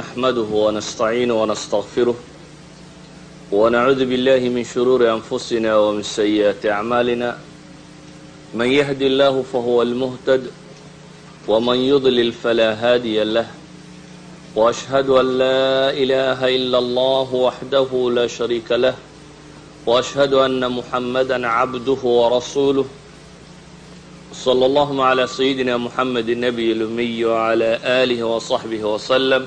نحمده ونستعينه ونستغفره ونعوذ بالله من شرور أنفسنا ومن سيئات أعمالنا من يهدي الله فهو المهتد ومن يضلل فلا هادي له وأشهد أن لا إله إلا الله وحده لا شريك له وأشهد أن محمدا عبده ورسوله صلى اللهم على سيدنا محمد النبي الأمي وعلى آله وصحبه وسلم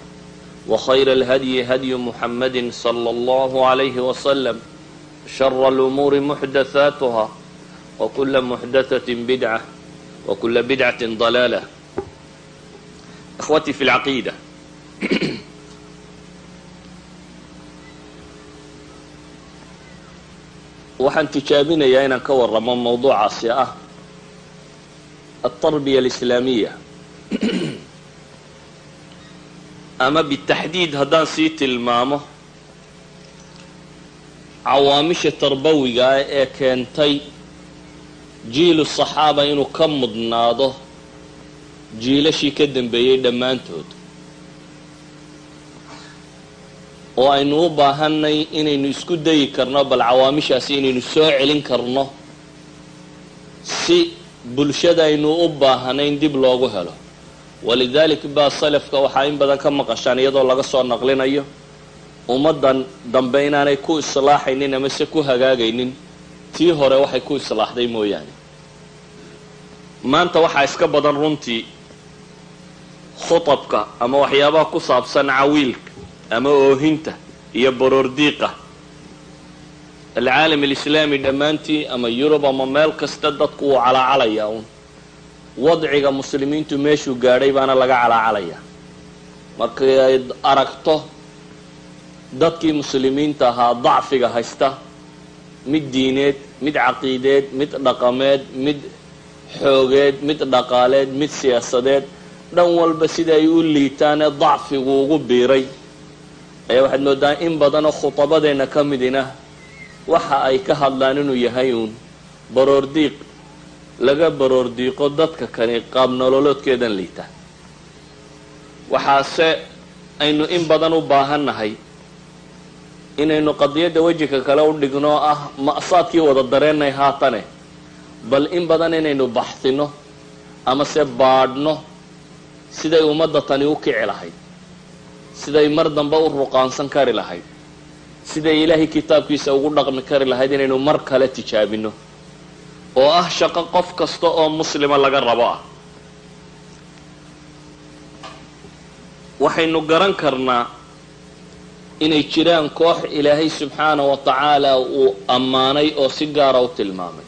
وخير الهدي هدي محمد صلى الله عليه وسلم شر الأمور محدثاتها وكل محدثة بدعة وكل بدعة ضلالة أخوتي في العقيدة waxaan tijaabinayaa inaan ka waramo mawduucaasi ah altarbiya alislaamiya ama bitaxdiid haddaan sii tilmaamo cawaamisha tarbawiga ah ee keentay jiilu saxaaba inuu ka mudnaado jiilashii ka dambeeyey dhammaantood. Oo aynu u baahanay inaynu isku dayi karno bal cawaamishaasi inaynu soo celin karno si bulshada aynu u baahanayn dib loogu helo walidalik baa salafka waxaa in badan ka maqashaan iyadoo laga soo naqlinayo ummaddan dambe inaanay ku islaaxaynin ama se ku hagaagaynin tii hore waxay ku islaaxday mooyaane. Maanta waxaa iska badan runtii khutabka ama waxyaabaha ku saabsan cawiilka ama oohinta iyo baroordiiqa alcaalam alislaami dhammaantii ama yurub ama meel kasta dadku wuu calaacalayaa uun wadciga muslimiintu meeshuu gaadhay baana laga calaacalayaa. Markay ay aragto dadkii muslimiinta ahaa dacfiga haysta mid diineed mid caqiideed mid dhaqameed mid xoogeed mid dhaqaaleed mid siyaasadeed dhan walba sida ay u liitaanee dacfigu ugu biiray. Ayaa waxaad moodaa in badanoo khutabadeenna ka midina waxa ay ka hadlaan inuu yahay uun baroordiiq laga baroordiiqo dadka kani qaab nololoodkeedan liita. Waxaase aynu in badan u baahannahay inaynu qadiyadda wejika kale u dhigno ah ma'saadkii wada dareennay haatane bal in badan inaynu baxsino ama se baadhno siday ummadda tani u kici lahayd siday mar dambe u ruqaansan kari lahayd siday ilaahay kitaabkiisa ugu dhaqmi kari lahayd inaynu mar kale tijaabino oo ah shaqo qof kasta oo muslima laga rabo ah. Waxaynu garan karnaa inay jiraan koox ilaahay subxaana wa tacaala uu ammaanay oo si gaara u tilmaamay.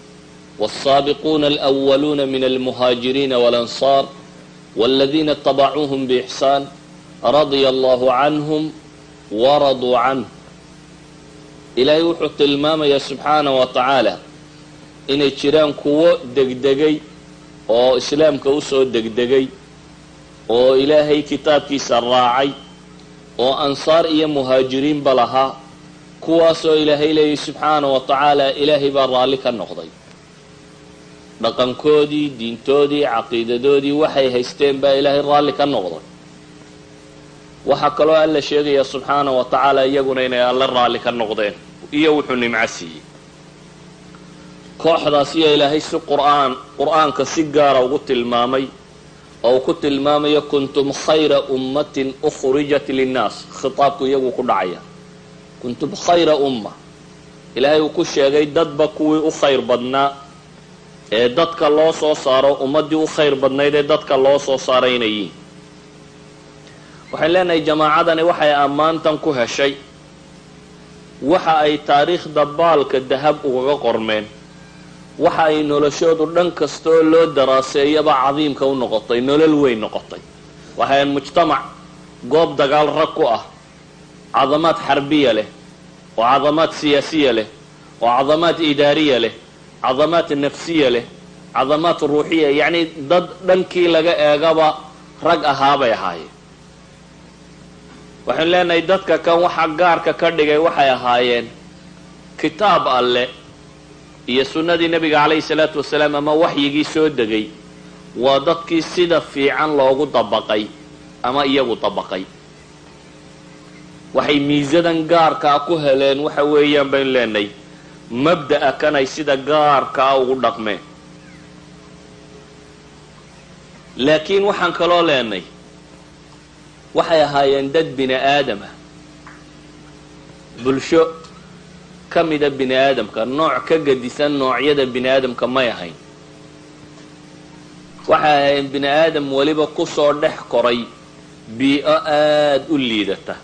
Waasaabiquuna alwaluuna min almuhaajiriina walansaar waladiina itabacuuhum biixsaan radia allahu canhum waraduu canh ilaahay wuxuu tilmaamayaa subxaana wa tacaala inay jiraan kuwo degdegay oo islaamka u soo degdegay oo ilaahay kitaabkiisa raacay oo ansaar iyo muhaajiriinba lahaa kuwaasoo ilaahay leeyay subxaana wa tacaala ilaahay baa raalli ka noqday. Dhaqankoodii diintoodii caqiidadoodii waxay haysteen baa ilaahay raalli ka noqday. Waxaa kaloo alla sheegaya subxaana wa tacaala iyaguna inay alle raalli ka noqdeen iyo wuxuu nimco siiyey kooxdaas iyo ilaahay si qur'aan qur'aanka si gaara ugu tilmaamay oo ku tilmaamayo kuntum khayra ummatin ukhrijat linnaas. Khitaabku iyagu ku dhacaya. Kuntum khayra umma. Ilaahay uu ku sheegay dadba kuwii u khayr badnaa ee dadka loo soo saaro ummaddii u khayr badnayd ee dadka loo soo saaray inay yihiin waxaan leenahay jamaacadani waxay ammaantan ku heshay. Waxa ay taariikhda baalka dahab ugaga qormeen waxa ay noloshoodu dhan kasta oo loo daraaseeyaba cadiimka u noqotay nolol weyn noqotay. Waxayn mujtamac goob dagaal rag ku ah cadamaad xarbiya leh oo cadamaad siyaasiya leh oo cadamaad idaariya leh cadamaad nafsiya leh cadamaad ruuxiya yacni dad dhankii laga eegaba rag ahaabay ahaayeen waxaynu leenahay dadka kan waxa gaarka ka dhigay waxay ahaayeen kitaab alle iyo sunnadii nebiga calayhi salaatu wasalaam ama waxyigii soo degay waa dadkii sida fiican loogu dabaqay ama iyagu dabaqay. Waxay miisadan gaarkaa ku heleen waxa weeyaan baynu leenahay mabda'a kan ay sida gaarkaa ugu dhaqmeen. Laakiin waxaan kaloo leenay waxay ahaayeen dad bini aadama bulsho ka mida bini aadamka nooc ka gadisan noocyada bini aadamka may ahayn. Waxay ahaayeen bini aadam weliba ku soo dhex koray bii-o aada u liidata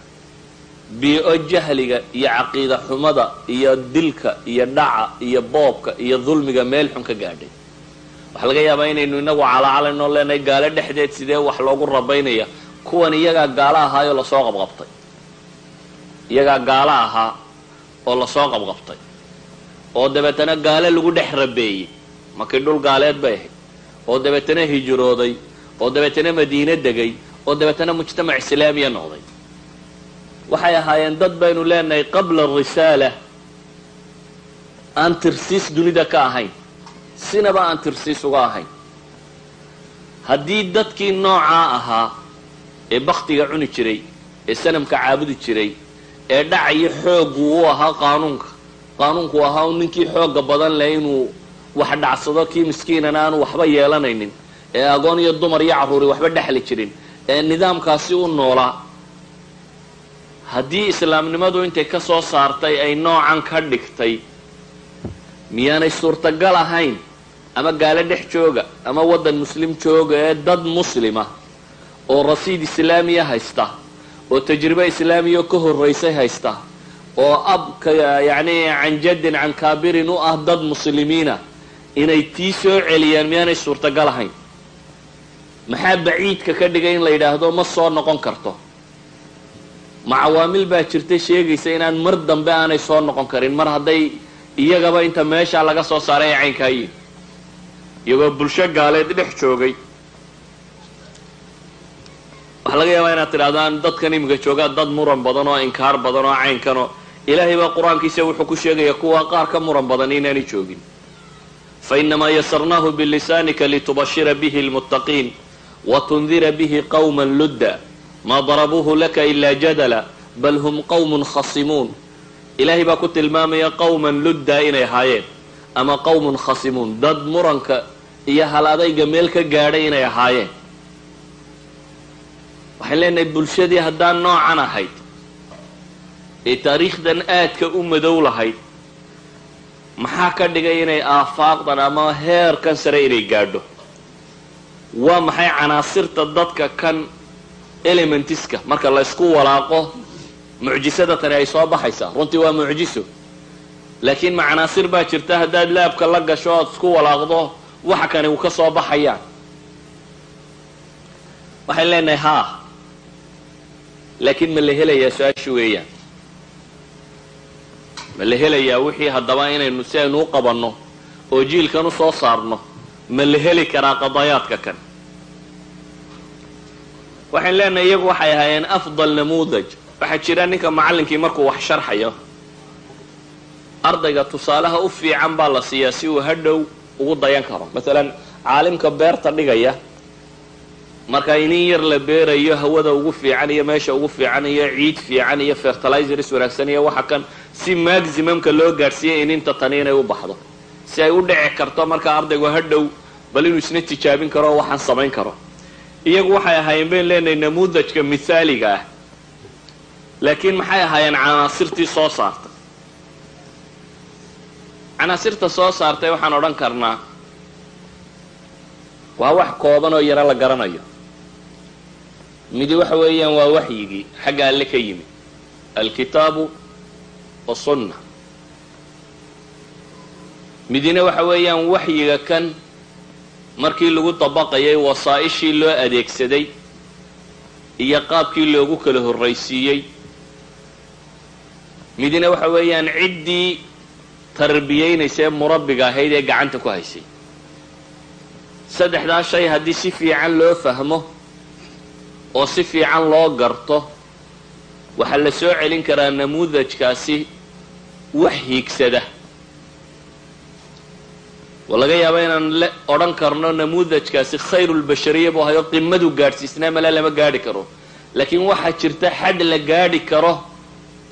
bii-o jahliga iyo caqiida xumada iyo dilka iyo dhaca iyo boobka iyo dulmiga meel xun ka gaadhay. Waxaa laga yaabaa inaynu inagu calaacalanoo leenahay gaalo dhexdeed sidee wax loogu rabaynaya kuwan iyagaa gaalo ahaayoo la soo qabqabtay. Iyagaa gaalo ahaa oo la soo qabqabtay. Oo dabeetana gaalo lagu dhex rabeeyey. Markii dhul gaaleed bay ahayd. Oo dabeetana hijrooday. Oo dabeetana madiine degay. Oo dabeetana mujtamac islaamiya noqday. Waxay ahaayeen dad baynu leenahay qabla arisaala aan tirsiis dunida ka ahayn. Sinaba aan tirsiis uga ahayn. Haddii dadkii noocaa ahaa ee baktiga cuni jiray ee sanamka caabudi jiray ee dhacayo xooggu u ahaa qaanuunka. Qaanuunku ahaa u ninkii xoogga badan leh inuu wax dhacsado kii miskiinana aanu waxba yeelanaynin. Ee agoon iyo dumar iyo carruuri waxba dhexli jirin. Ee nidaamkaasi u noolaa haddii islaamnimadu intay ka soo saartay ay noocan ka dhigtay miyaanay suurtagal ahayn ama gaalo dhex jooga ama waddan muslim jooga ee dad muslima oo rasiid islaamiya haysta oo tajribe islaamiya ka horraysay haysta oo abka yacni can kaabirin u ah dad muslimiina inay tii soo celiyaan miyaanay suurtagal ahayn. Maxaa baciidka ka dhigay in la yidhaahdo ma soo noqon karto. Ma cawaamil baa jirta sheegaysa inaan mar dambe aanay soo noqon karin. Mar hadday iyagaba inta meeshaa laga soo saaray ay caynkaa yihiin iyagoo bulsho gaaleed dhex joogay waxaa laga yaabaa inaad tidhahdaan dadkan iminka joogaa dad muran badan oo inkaar badan oo caynkanoo ilaahay baa qur'aankiisa wuxuu ku sheegaya kuwa qaar ka muran badan inaanay joogin. Fainamaa yasarnaahu bilisaanika litubashira bihi lmuttaqiin watundira bihi qawma ludda. Maa darabuuhu laka ilaa jadala bal hum qawmun khasimuun. Ilaahay baa ku tilmaamaya qawman ludda inay ahaayeen ama qawmun khasimuun. Dad muranka iyo hal adayga meel ka gaadhay inay ahaayeen waxaan leenahay bulshadii haddaan noocan ahayd ee taariikhdan aadka u madow lahayd maxaa ka dhigay inay aafaaqdan ama heerkan sare inay gaadho? Waa maxay canaasirta dadka kan elementiska marka la ysku walaaqo mucjisada tani ay soo baxaysaa? Runtii waa mucjiso. Laakiin ma canaasir baa jirta haddaad laabka la gasho oad isku walaaqdo waxa kani uu ka soo baxayaan? Waxaan leenahay haa laakiin ma la helayaa su'aasha weeyaan. Ma la helayaa wixii haddaba inaynu si aynu u qabanno oo jiilkan u soo saarno ma la heli karaa qadayaadka kan. Waxaan leenahay iyagu waxay ahaayeen afdal namuudaj. Waxaa jira ninka macallinkii markuu wax sharxayo. Ardayga tusaalaha u fiican baa la siiyaa si uu hadhow ugu dayan karo. Masalan caalimka beerta dhigaya marka inin yar la beerayo hawada ugu fiican iyo meesha ugu fiican iyo ciid fiican iyo fertilizers wanaagsan iyo waxa kan si maximumka loo gaadhsiiyay ininta tani inay u baxdo. Si ay u dhici karto marka ardaygu hadhow bal inuu isna tijaabin karo oo waxaan samayn karo. Iyagu waxay ahaayeen bayn leenahay namuudajka mithaaliga ah. Laakiin maxay ahaayeen canaasirtii soo saartay? Canaasirta soo saartay waxaan odhan karnaa waa wax kooban oo yaro la garanayo midi waxa weeyaan waa waxyigii xagga alle ka yimi alkitaabu wasunna midina waxa weeyaan waxyiga kan markii lagu dabaqayay wasaa-ishii loo adeegsaday iyo qaabkii loogu kala horraysiiyey. Midina waxa weeyaan ciddii tarbiyeynaysa ee murabbiga ahayd ee gacanta ku haysay. Saddexdaa shay haddii si fiican loo fahmo oo si fiican loo garto waxaa la soo celin karaa namuudajkaasi wax hiigsada. Oo laga yaaba inaan le odhan karno namuudajkaasi khayrulbashariya buu ahayo qimadu gaadhsiisnaa mala lama gaadhi karo. Laakiin waxaa jirta xad la gaadhi karo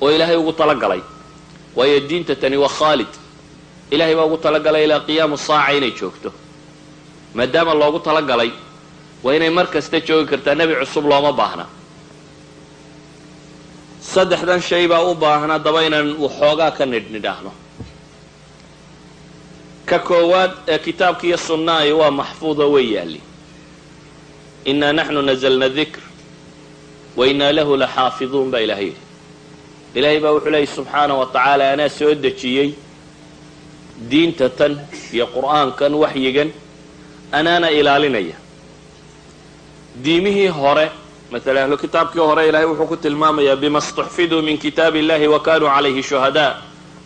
oo ilaahay ugu talagalay waayo diinta tani waa khaalid. Ilahay baa ugu talagalay ilaa qiyaamu saaca inay joogto. Maadaama loogu talagalay waa inay mar kasta joogi kartaa nebi cusub looma baahna. Saddexdan shay baa u baahan haddaba inaan waxoogaa ka nidhnidhaahno ka koowaad ee kitaabka iyo sunnaahi waa maxfuuda way yaalli. Innaa naxnu nazalna dikr wa innaa lahu la xaafiduun baa ilahay yidhi. Ilaahay baa wuxuu leeyay subxaana wa tacaala anaa soo dejiyey diinta tan iyo qur'aankan waxyigan anaana ilaalinaya diimihii hore maala ahlu kitaabkii hore ilaahay wuxuu ku tilmaamayaa bima stuxfiduu min kitaabi illahi wa kanuu calayhi shuhadaa.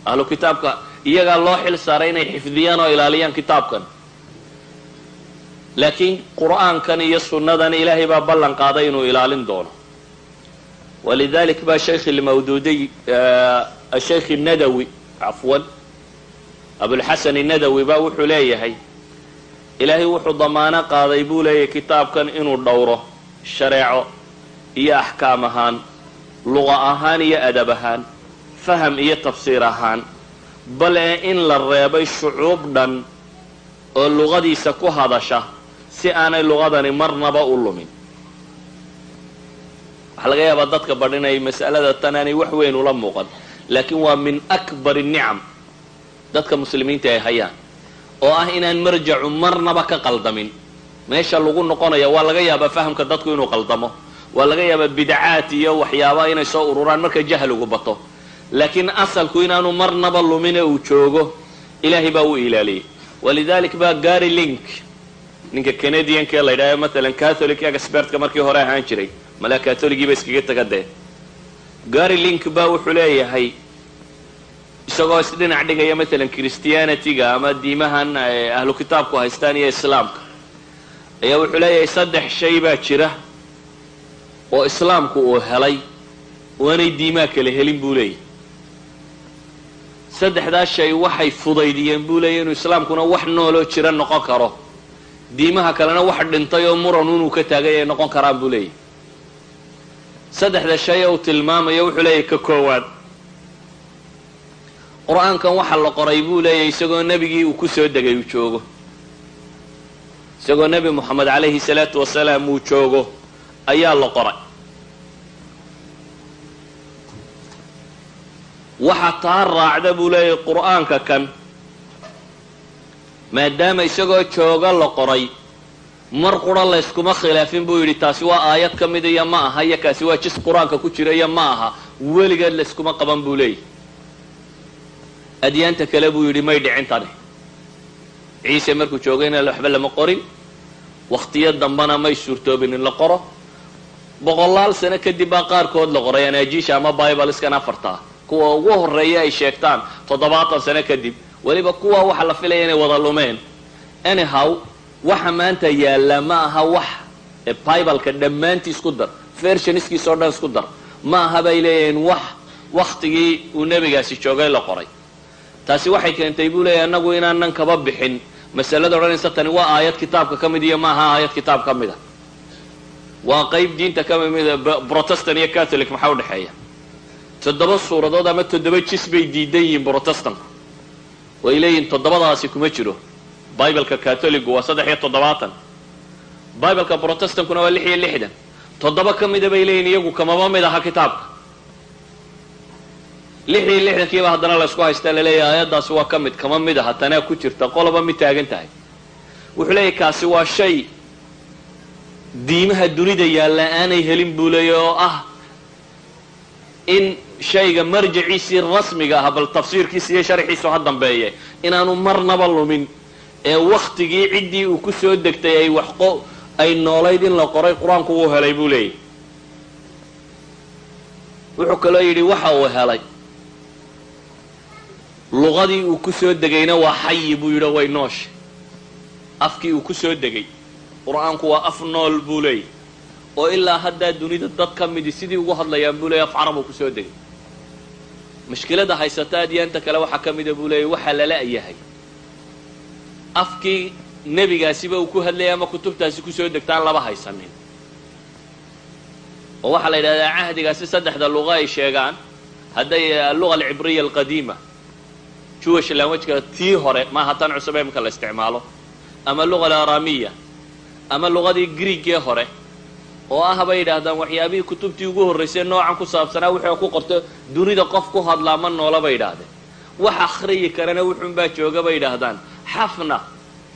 Ahlu kitaabka iyagaa loo xil saaray inay xifdiyaan oo ilaaliyaan kitaabkan. Laakiin qur'aankan iyo sunnadan ilaahay baa ballan qaaday inuu ilaalin doono. Walidalik ba shaykh lmawduudiy ashaykh nadawi cafwan abulxasan nadawi ba wuxuu leeyahay ilaahay wuxuu damaano qaaday buu leeyahay kitaabkan inuu dhowro shareeco iyo axkaam ahaan luqa ahaan iyo adab ahaan faham iyo tafsiir ahaan. Bale in la reebay shucuub dhan oo luqadiisa ku hadasha si aanay luqadani marnaba u lumin. Waxaa laga yaabaa dadka badhinay mas'alada tan aanay wax weyn ula muuqan laakiin waa min akbar nicam. Dadka muslimiinta ay hayaan oo ah inaan marjacu marnaba ka qaldamin. Meesha lagu noqonaya waa laga yaabaa fahamka dadku inuu qaldamo. Waa laga yaabaa bidcaat iyo waxyaaba inay soo ururaan marka jahligu bato. Laakiin asalku inaanu marnaba lumine uu joogo ilaahay baa u ilaaliyey. Walidalik baa gary link. Ninka canadianka la ydhaha maalan catholic expertka markii hore ahaan jiray. Malaa catholigiiba iskaga taga dee gary link baa wuxuu leeyahay isagoo isdhinac dhigaya maalan christianityga ama diimahan ahlu kitaabku haystaan iyo islaamka. Ayaa wuxuu leeyahay saddex shay baa jira oo islaamku uu helay waanay diimaa kala helin buu leeyahy saddexdaas shay waxay fudaydiyeen buu leeyahy inuu islaamkuna wax nooloo jira noqon karo. Diimaha kalena wax dhintay oo muran inuu ka taagay ay noqon karaan buu leeyahy saddexda shay uu tilmaamayo wuxuu leeyahy ka koowaad qur'aankan waxa la qoray buu leeyahy isagoo nebigii uu ku soo degay uu joogo. Isagoo nebi moxamed calayhi salaatu wasalaam uu joogo ayaa la qoray. Waxa taa raacda buu leeyahay qur'aanka kan. Maadaama isagoo jooga la qoray mar qura layskuma khilaafin buu yidhi taasi waa aayad ka mid iyo ma aha iyo kaasi waa jis qur'aanka ku jira iyo ma aha weligeed layskuma qaban buu leeyahy adyaanta kale buu yidhi may dhicin tani. Ciise markuu joogayna waxba lama qorin. Wakhtiyo dambana may suurtoobin in la qoro. Boqolaal sano kadib baa qaarkood la qoray anaajiisha ama bibaleskan afartaa kuwa ugu horreeya ay sheegtaan toddobaatan sano kadib weliba kuwa waxa la filaya inay wada lumeen. Anyhow waxa maanta yaalla ma aha wax bibaleka dhammaantii isku dar vershoniskiis oo dhan isku dar. Ma aha bay leeyihiin wax waktigii uu nebigaasi joogay la qoray taasi waxay keentay buu leeyahy annagu inaanan kaba bixin. Masalada odhanaysa tani waa aayad kitaabka ka mid iyo ma aha aayad kitaab ka mid a waa qayb diinta ka mida protestant iyo catholic maxaa udhexeeya toddoba suuradood ama toddoba jis bay diidan yihiin protestanku way leeyihiin toddobadaasi kuma jiro. Bibleka catholigu waa saddex iyo toddobaatan. Bibleka protestankuna waa lix iyo lixdan. Toddoba ka mida bay leeyihiin iyagu kamaba mid aha kitaabka lix iyo lixdankiiba haddana laysku haystaa la leeyahay aayaddaasi waa ka mid kama mid aha tanaa ku jirta qoloba mid taagan tahay. Wuxuu leeyahy kaasi waa shay diimaha dunida yaalla aanay helin buu leeya oo ah in shayga marjaciisii rasmiga ah bal tafsiirkiisa iyo sharxiisu ha dambeeye. Inaanu marnaba lumin ee waktigii ciddii uu ku soo degtay ay wax ay noolayd in la qoray qur'aanku wuu helay buu leeyahy wuxuu kaloo yidhi waxa uu helay luqadii uu ku soo degayna waa xayi buu yidhi way noosha afkii uu ku soo degay qur'aanku waa af nool buu leeyahy. Oo ilaa haddaa dunida dad ka midi sidii ugu hadlayaan buu leeyay af carab uu ku soo degay. Mushkilada haysata adyaanta kale waxaa ka mida buu leeyay waxaa lala yahay afkii nebigaasiba uu ku hadlayay ama kutubtaasi ku soo degtaan laba haysanin. Oo waxaa la yidhahdaa cahdigaasi saddexda luqa ay sheegaan hadday alluga alcibriya alqadiima jewish languageka tii hore maaha tan cusub imika la isticmaalo. Ama luga alaramiya ama luqadii greegee hore oo ah bay yidhaahdaan waxyaabihii kutubtii ugu horraysay noocan ku saabsanaa wuxuu ku qorto dunida qof ku hadlaa ma noola bay yidhaahdeen. Wax akhriyi karana wuxuunbaa jooga bay yidhaahdaan. Xafna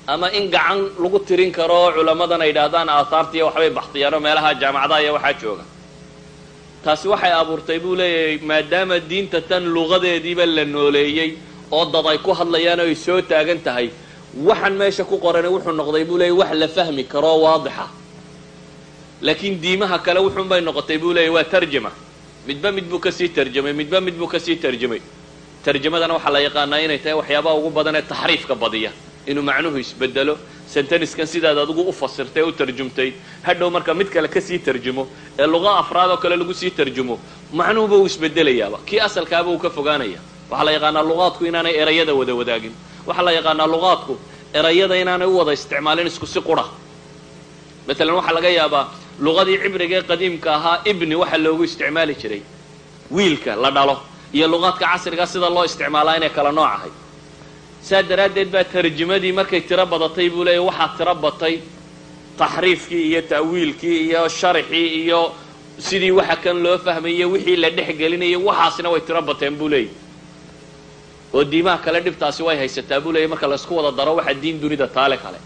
ama in gacan lagu tirin karo oo culammadan ay yidhaahdaan aathaartiiyo waxbay baxtiyaanoo meelaha jaamacadaha iyo waxaa jooga. Taasi waxay abuurtay buu leeyahay maadaama diinta tan luqadeediiba la nooleeyey oo dad ay ku hadlayaan oo ay soo taagan tahay. Waxaan meesha ku qorana wuxuu noqday buu leeyay wax la fahmi karo oo waadixa. Laakiin diimaha kale wuxuun bay noqotay buu leeyay waa tarjama. Midba mid buu ka sii tarjamay midba mid buu ka sii tarjamay. Tarjamadana waxaa la yaqaanaa inay tahay waxyaabaha ugu badan ee taxriifka badiya. Inuu macnuhu isbedelo senteniskan sidaad adigu u fasirtay u tarjumtay hadhow marka mid kale ka sii tarjumo ee luqa afraad oo kale lagu sii tarjumo macnuhuba uu isbedelayaaba kii asalkaaba uu ka fogaanaya waxaa la yaqaanaa luqaadku inaanay erayada wada wadaagin. Waxaa la yaqaanaa luqaadku erayada inaanay u wada isticmaalin isku si qura matalan waxaa laga yaabaa luqadii cibriga ee qadiimka ahaa ibni waxa loogu isticmaali jiray. Wiilka la dhalo iyo luqaadka casriga sida loo isticmaalaa inay kala nooc ahay saa daraaddeed baa tarjimadii markay tiro badatay buu leeyahy waxaa tiro batay taxriifkii iyo ta'wiilkii iyo sharxii iyo sidii waxa kan loo fahmayey wixii la dhex gelinayay way tiro bateen buu leeyahy oo diimaha kale dhibtaasi way haysataa buu leeyahy marka laysku wada daro waxa diin dunida taale kale.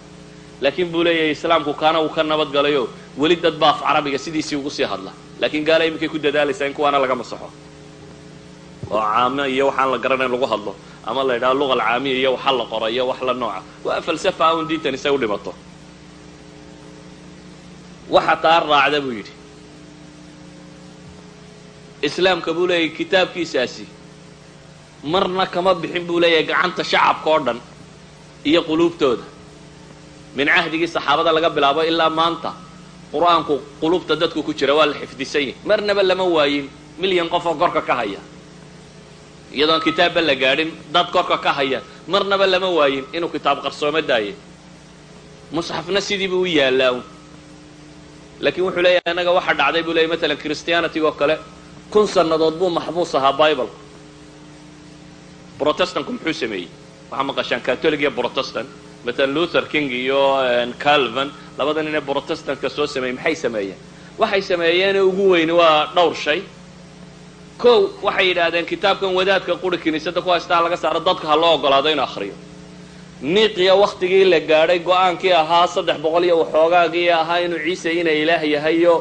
Laakiin buu leeyahay islaamku kaana uu ka nabad galayo weli dad baa af carabiga sidiisii ugu sii hadla. Laakiin gaala iminkay ku dadaalaysaa in kuwaana laga masaxo oo caamo iyo waxaan la garanayn lagu hadlo ama la yidhaha luqa alcaamiya iyo waxa la qoro iyo wax la nooca. Waa falsafa un diintan isay u dhimato waxa taa raacda buu yidhi. Islaamka buu leeyahay kitaabkiisaasi marna kama bixin buu leeyahay gacanta shacabka oo dhan iyo quluubtooda. Min cahdigii saxaabada laga bilaabo ilaa maanta qur'aanku qulubta dadku ku jira waa la xifdisan yahy marnaba lama waayin milyan qof oo korka ka haya. Iyadoon kitaabba la gaadhin dad korka ka haya. Marnaba lama waayin inuu kitaab qarsoomo daaye. Musxafna sidiibuu u yaallaa un laakiin wuxuu leeyahay annaga waxa dhacday buu leeyay matalan christianityg oo kale kun sannadood buu maxbuus ahaa bibleka protestantku muxuu sameeyey? Waxaa maqashaan catholic iyo protestant matalan luther king iyo calvin labada nin ee protestantka soo sameeyey maxay sameeyeen? Waxay sameeyeene ugu weyni waa dhowr shay. Kow waxay yidhaahdeen kitaabkan wadaadka quri kiniisadda ku haystaa laga saaro dadka ha loo ogolaado inuu akhriyo. Niqiya waktigii la gaadhay go'aankii ahaa saddex boqol iyo waxoogaagii ahaa inuu ciise ina ilaah yahay iyo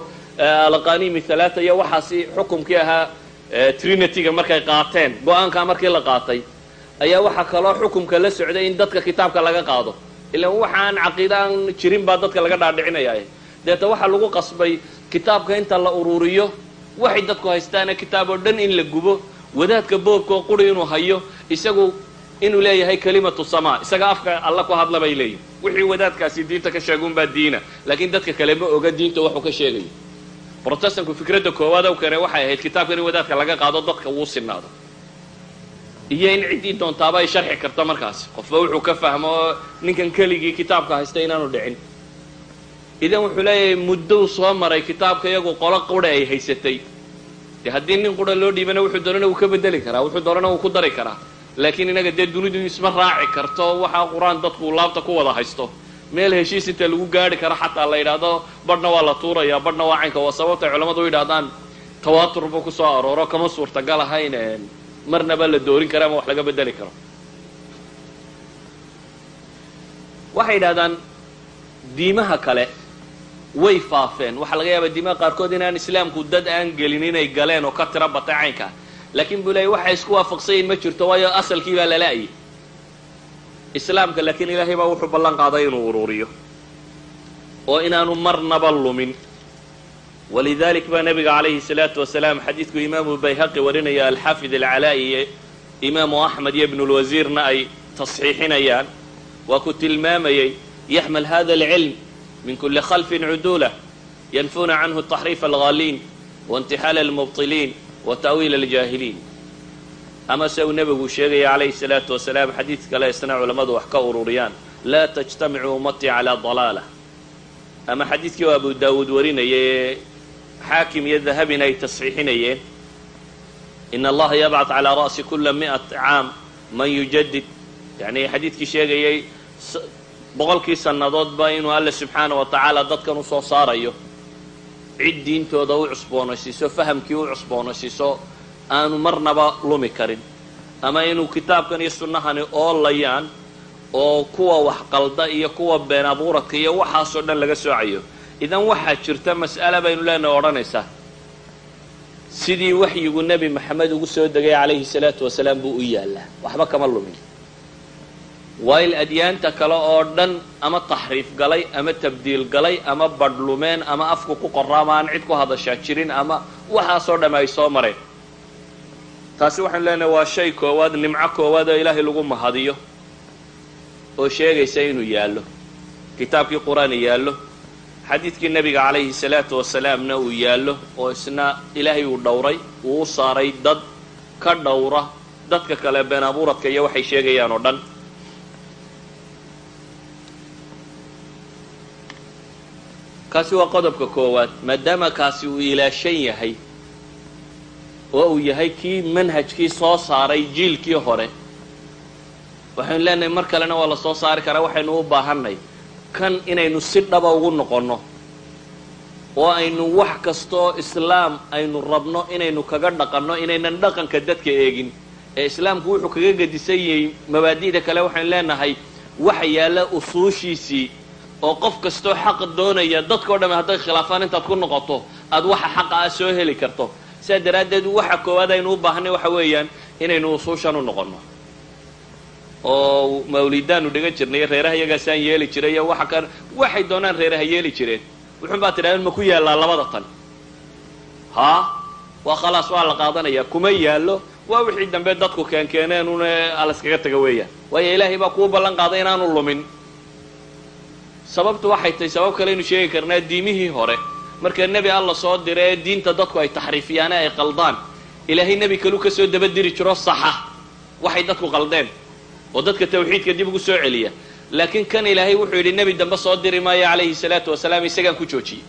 alqanimi halaata iyo waxaasi xukumkii ahaa trinityga markay qaateen. Go'aankaa markii la qaatay ayaa waxaa kaloo xukumka la socday in dadka kitaabka laga qaado. Ilaan waxaan caqiida aan jirin baa dadka laga dhaadhicinaya deeta waxaa lagu qasbay kitaabka inta la ururiyo waxay dadku haystaane kitaab oo dhan in la gubo wadaadka boobka oo quri inuu hayo isagu inuu leeyahay kalimatu samaa. Isaga afka alla ku hadla bay leeyihiin wixii wadaadkaasi diinta ka sheegunbaa diina. Laakiin dadka kale ma oga diinta waxuu ka sheegayo protestantku fikradda koowaad ow kane waxay ahayd kitaabkan in wadaadka laga qaado dadka wuu sinaado iyo in ciddii doontaaba ay sharxi karto markaasi qofba wuxuu ka fahmo ninkan keligii kitaabka haysta inaanu dhicin. Idan wuxuu leeyahay muddou soo maray kitaabka iyagu qolo qura ay haysatay. Dee haddii nin qura loo dhiibana wuxuu doonana wuu ka bedeli karaa wuxuu doonana wuu ku dari karaa. Laakiin inaga dee dunidu isma raaci karto waxaa qur'aan dadku laabta ku wada haysto meel heshiis inta lagu gaari karo xataa la yidhaahdo badhna waa la tuuraya badhna waa caynka waa sababtay culamadu yidhahdaan tawaatur buu ku soo arooro kama suurtagal ahayn marnaba la doorin karo ama wax laga bedeli karo. Waxay yidhahdaan diimaha kale way faafeen. Waxaa laga yaabaa diimaha qaarkood inaan islaamku dad aan gelin inay galeen oo ka tiro batay caynkaa laakiin buu leeyay waxay isku waafaqsanyiin ma jirto waayo asalkii baa lala-ayay islaamka laakiin ilaahay baa wuxuu ballan qaaday inuu ururiyo. Oo inaanu marnaba lumin. Walidalik baa nabiga calayhi salaatu wasalaam xadiidku imaamu bayhaqi warinaya alxaafid alcalaa'i iyo imaamu axmed iyo ibnu lwasiirna ay tasxiixinayaan. Waa ku tilmaamayay yaxmal hada alcilm min kuli khalfin cuduulah yanfuna canhu taxriif alghaliin waintixaala almubطiliin wa ta'wiil aljaahiliin ama se uu nebigu sheegaya calayhi salaatu wasalaam xadiid kale isna culammadu wax ka ururiyaan. Laa tajtamicu ummatii calaa dalaalah ama xadiidkii oo abu daawuud warinaya xaakim iyo dahabin ay tasxiixinayeen. In allaha yabcat calaa ra'si kula mi'at caam man yujadid yani xadiidkii sheegayay boqolkii sannadoodba inuu alle subxaana wa tacaala dadkan u soo saarayo. Cid diintooda u cusboonaysiiso fahamkii u cusboonaysiiso aanu marnaba lumi karin. Ama inuu kitaabkan iyo sunnahani oolayaan oo kuwa wax qalda iyo kuwa been abuuradka iyo waxaasoo dhan laga soocayo idan waxaa jirta mas'ale baynu leenahay odhanaysaa sidii waxyigu nebi maxamed ugu soo degay calayhi salaatu wasalaam buu u yaallaa. Waxba kama lumin. Waail adyaanta kale oo dhan ama taxriif galay ama tabdiil galay ama badhlumeen ama afku ku qorra ama aan cid ku hadashaa jirin ama waxaasoo dhamm ay soo mareen taasi waxaanu leenahay waa shay koowaad nimco koowaad oo ilaahay lagu mahadiyo oo sheegaysa inuu yaallo kitaabkii qur'aan yaallo xadiidkii nebiga calayhi salaatu wasalaamna uu yaallo oo isna ilaahay uu dhowray uu u saaray dad ka dhowra dadka kale been abuuradka iyo waxay sheegayaan oo dhan. Kaasi waa qodobka koowaad maadaama kaasi uu ilaashan yahay oo uu yahay kii manhajkii soo saaray jiilkii hore. Waxaynu leenahay mar kalena waa la soo saari karaa waxaynu u baahannay kan inaynu si dhaba ugu noqonno oo aynu wax kastaoo islaam aynu rabno inaynu kaga dhaqanno inaynan dhaqanka dadka eegin ee islaamku wuxuu kaga gedisan yahay mabaadi'da kale waxaynu leenahay waxa yaalla usuushiisii oo qof kastoo xaqa doonaya dadkao dhamme hadday khilaafaan intaad ku noqoto aada waxa xaqa ah soo heli karto sidaa daraaddeed waxa koowaad aynu u baahnay waxa weeyaan inaynu usuushan u noqonno. Oo mawlidaanu dhigan jirnay reeraha iyagaasaan yeeli jiray iyo waxa kan waxay doonaan reeraha yeeli jireen. Wuxuun baa tidhahdeen ma ku yaallaa labada tan. Haa? Waa khalaas waa la qaadanaya kuma yaallo. Waa wixii dambe dadku keenkeeneen una alaskaga taga weeyaan waayo ilaahay baa kuu ballan qaaday inaanu lumin. Sababtu waxay tahay sabab kaleynu sheegi karnaa diimihii hore marka nebi alla soo dira ee diinta dadku ay taxriifiyaane ay qaldaan. Ilaahay nebi kalu ka soo dabadiri jiro saxa. Waxay dadku qaldeen oo dadka tawxiidka dib ugu soo celiya. Laakiin kan ilaahay wuxuu yidhi nebi dambe soo diri maayo calayhi salaatu wasalaam isagaan ku joojiyey.